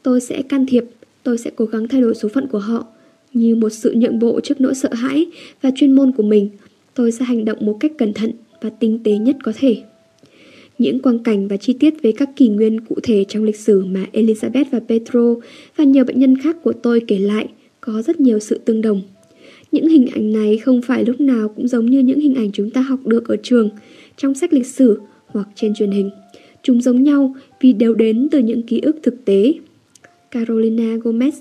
Tôi sẽ can thiệp, tôi sẽ cố gắng thay đổi số phận của họ. Như một sự nhượng bộ trước nỗi sợ hãi và chuyên môn của mình, tôi sẽ hành động một cách cẩn thận và tinh tế nhất có thể. Những quang cảnh và chi tiết về các kỷ nguyên cụ thể trong lịch sử mà Elizabeth và Petro và nhiều bệnh nhân khác của tôi kể lại có rất nhiều sự tương đồng. Những hình ảnh này không phải lúc nào cũng giống như những hình ảnh chúng ta học được ở trường, trong sách lịch sử hoặc trên truyền hình. Chúng giống nhau vì đều đến từ những ký ức thực tế. Carolina Gomez,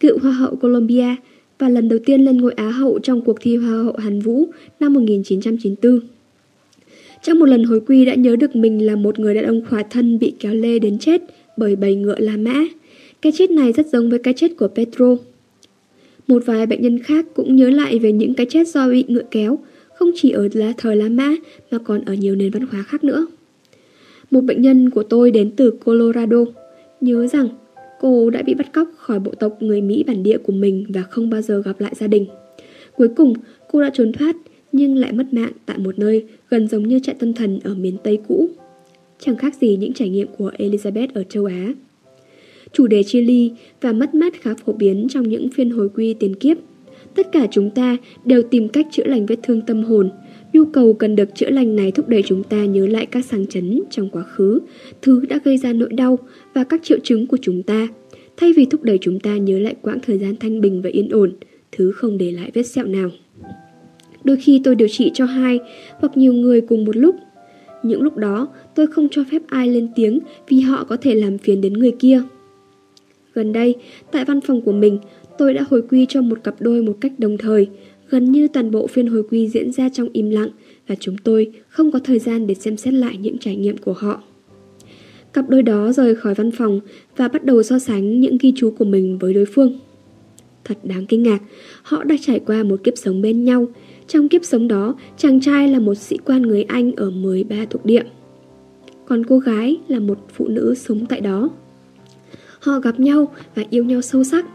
cựu Hoa hậu Colombia và lần đầu tiên lên ngôi Á hậu trong cuộc thi Hoa hậu Hàn Vũ năm 1994. Trong một lần hồi quy đã nhớ được mình là một người đàn ông khỏa thân bị kéo lê đến chết bởi bầy ngựa La Mã. Cái chết này rất giống với cái chết của Petro. Một vài bệnh nhân khác cũng nhớ lại về những cái chết do bị ngựa kéo, không chỉ ở là thời La Mã mà còn ở nhiều nền văn hóa khác nữa. Một bệnh nhân của tôi đến từ Colorado, nhớ rằng cô đã bị bắt cóc khỏi bộ tộc người Mỹ bản địa của mình và không bao giờ gặp lại gia đình. Cuối cùng, cô đã trốn thoát nhưng lại mất mạng tại một nơi gần giống như trại tâm thần ở miền Tây cũ. Chẳng khác gì những trải nghiệm của Elizabeth ở châu Á. Chủ đề chia ly và mất mát khá phổ biến trong những phiên hồi quy tiền kiếp. Tất cả chúng ta đều tìm cách chữa lành vết thương tâm hồn. Nhu cầu cần được chữa lành này thúc đẩy chúng ta nhớ lại các sáng chấn trong quá khứ, thứ đã gây ra nỗi đau và các triệu chứng của chúng ta, thay vì thúc đẩy chúng ta nhớ lại quãng thời gian thanh bình và yên ổn, thứ không để lại vết sẹo nào. Đôi khi tôi điều trị cho hai hoặc nhiều người cùng một lúc. Những lúc đó, tôi không cho phép ai lên tiếng vì họ có thể làm phiền đến người kia. Gần đây, tại văn phòng của mình, tôi đã hồi quy cho một cặp đôi một cách đồng thời. Gần như toàn bộ phiên hồi quy diễn ra trong im lặng và chúng tôi không có thời gian để xem xét lại những trải nghiệm của họ. Cặp đôi đó rời khỏi văn phòng và bắt đầu so sánh những ghi chú của mình với đối phương. Thật đáng kinh ngạc, họ đã trải qua một kiếp sống bên nhau. Trong kiếp sống đó, chàng trai là một sĩ quan người Anh ở 13 thuộc địa. Còn cô gái là một phụ nữ sống tại đó. Họ gặp nhau và yêu nhau sâu sắc.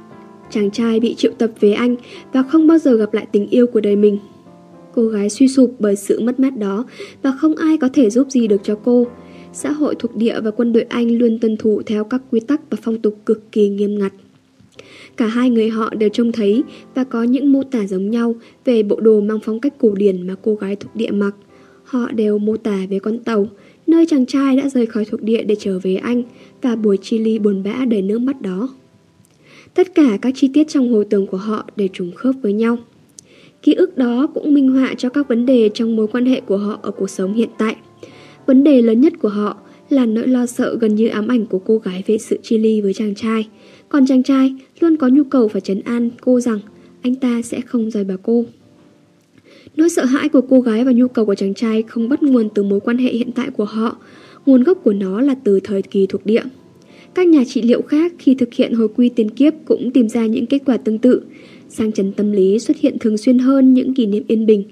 Chàng trai bị triệu tập về Anh và không bao giờ gặp lại tình yêu của đời mình. Cô gái suy sụp bởi sự mất mát đó và không ai có thể giúp gì được cho cô. Xã hội thuộc địa và quân đội Anh luôn tuân thủ theo các quy tắc và phong tục cực kỳ nghiêm ngặt. Cả hai người họ đều trông thấy và có những mô tả giống nhau về bộ đồ mang phong cách cổ điển mà cô gái thuộc địa mặc. Họ đều mô tả về con tàu, nơi chàng trai đã rời khỏi thuộc địa để trở về Anh và buổi chia ly buồn bã đầy nước mắt đó. Tất cả các chi tiết trong hồi tưởng của họ đều trùng khớp với nhau. Ký ức đó cũng minh họa cho các vấn đề trong mối quan hệ của họ ở cuộc sống hiện tại. Vấn đề lớn nhất của họ là nỗi lo sợ gần như ám ảnh của cô gái về sự chia ly với chàng trai. Còn chàng trai luôn có nhu cầu phải trấn an cô rằng anh ta sẽ không rời bà cô. Nỗi sợ hãi của cô gái và nhu cầu của chàng trai không bắt nguồn từ mối quan hệ hiện tại của họ, nguồn gốc của nó là từ thời kỳ thuộc địa. Các nhà trị liệu khác khi thực hiện hồi quy tiền kiếp cũng tìm ra những kết quả tương tự. Sang chấn tâm lý xuất hiện thường xuyên hơn những kỷ niệm yên bình.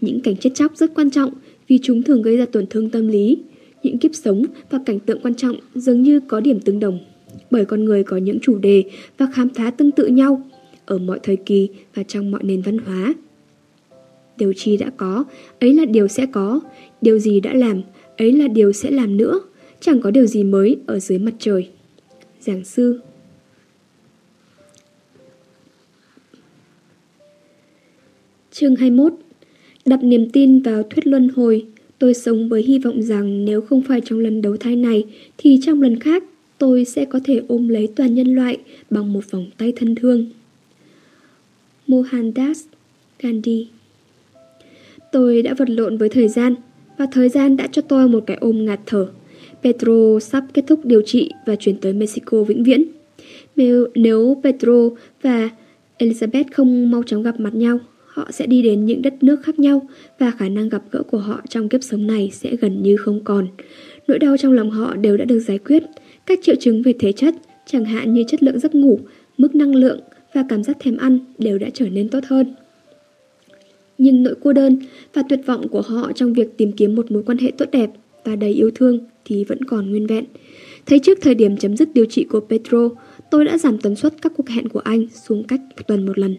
Những cảnh chết chóc rất quan trọng vì chúng thường gây ra tổn thương tâm lý. Những kiếp sống và cảnh tượng quan trọng dường như có điểm tương đồng. Bởi con người có những chủ đề và khám phá tương tự nhau ở mọi thời kỳ và trong mọi nền văn hóa. Điều chi đã có, ấy là điều sẽ có. Điều gì đã làm, ấy là điều sẽ làm nữa. Chẳng có điều gì mới ở dưới mặt trời. Giảng sư Chương 21 Đặt niềm tin vào thuyết luân hồi Tôi sống với hy vọng rằng nếu không phải trong lần đấu thai này thì trong lần khác tôi sẽ có thể ôm lấy toàn nhân loại bằng một vòng tay thân thương. Mohandas Gandhi Tôi đã vật lộn với thời gian và thời gian đã cho tôi một cái ôm ngạt thở. Petro sắp kết thúc điều trị và chuyển tới Mexico vĩnh viễn. Nếu, Petro và Elizabeth không mau chóng gặp mặt nhau, họ sẽ đi đến những đất nước khác nhau và khả năng gặp gỡ của họ trong kiếp sống này sẽ gần như không còn. Nỗi đau trong lòng họ đều đã được giải quyết. Các triệu chứng về thể chất, chẳng hạn như chất lượng giấc ngủ, mức năng lượng và cảm giác thèm ăn đều đã trở nên tốt hơn. Nhưng nỗi cô đơn và tuyệt vọng của họ trong việc tìm kiếm một mối quan hệ tốt đẹp và đầy yêu thương thì vẫn còn nguyên vẹn. Thấy trước thời điểm chấm dứt điều trị của Petro, tôi đã giảm tần suất các cuộc hẹn của anh xuống cách một tuần một lần.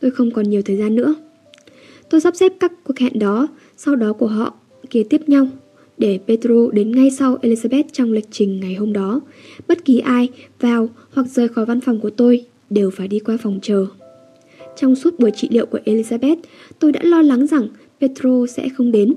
Tôi không còn nhiều thời gian nữa. Tôi sắp xếp các cuộc hẹn đó, sau đó của họ kế tiếp nhau, để Petro đến ngay sau Elizabeth trong lịch trình ngày hôm đó. Bất kỳ ai vào hoặc rời khỏi văn phòng của tôi đều phải đi qua phòng chờ. Trong suốt buổi trị liệu của Elizabeth, tôi đã lo lắng rằng Petro sẽ không đến.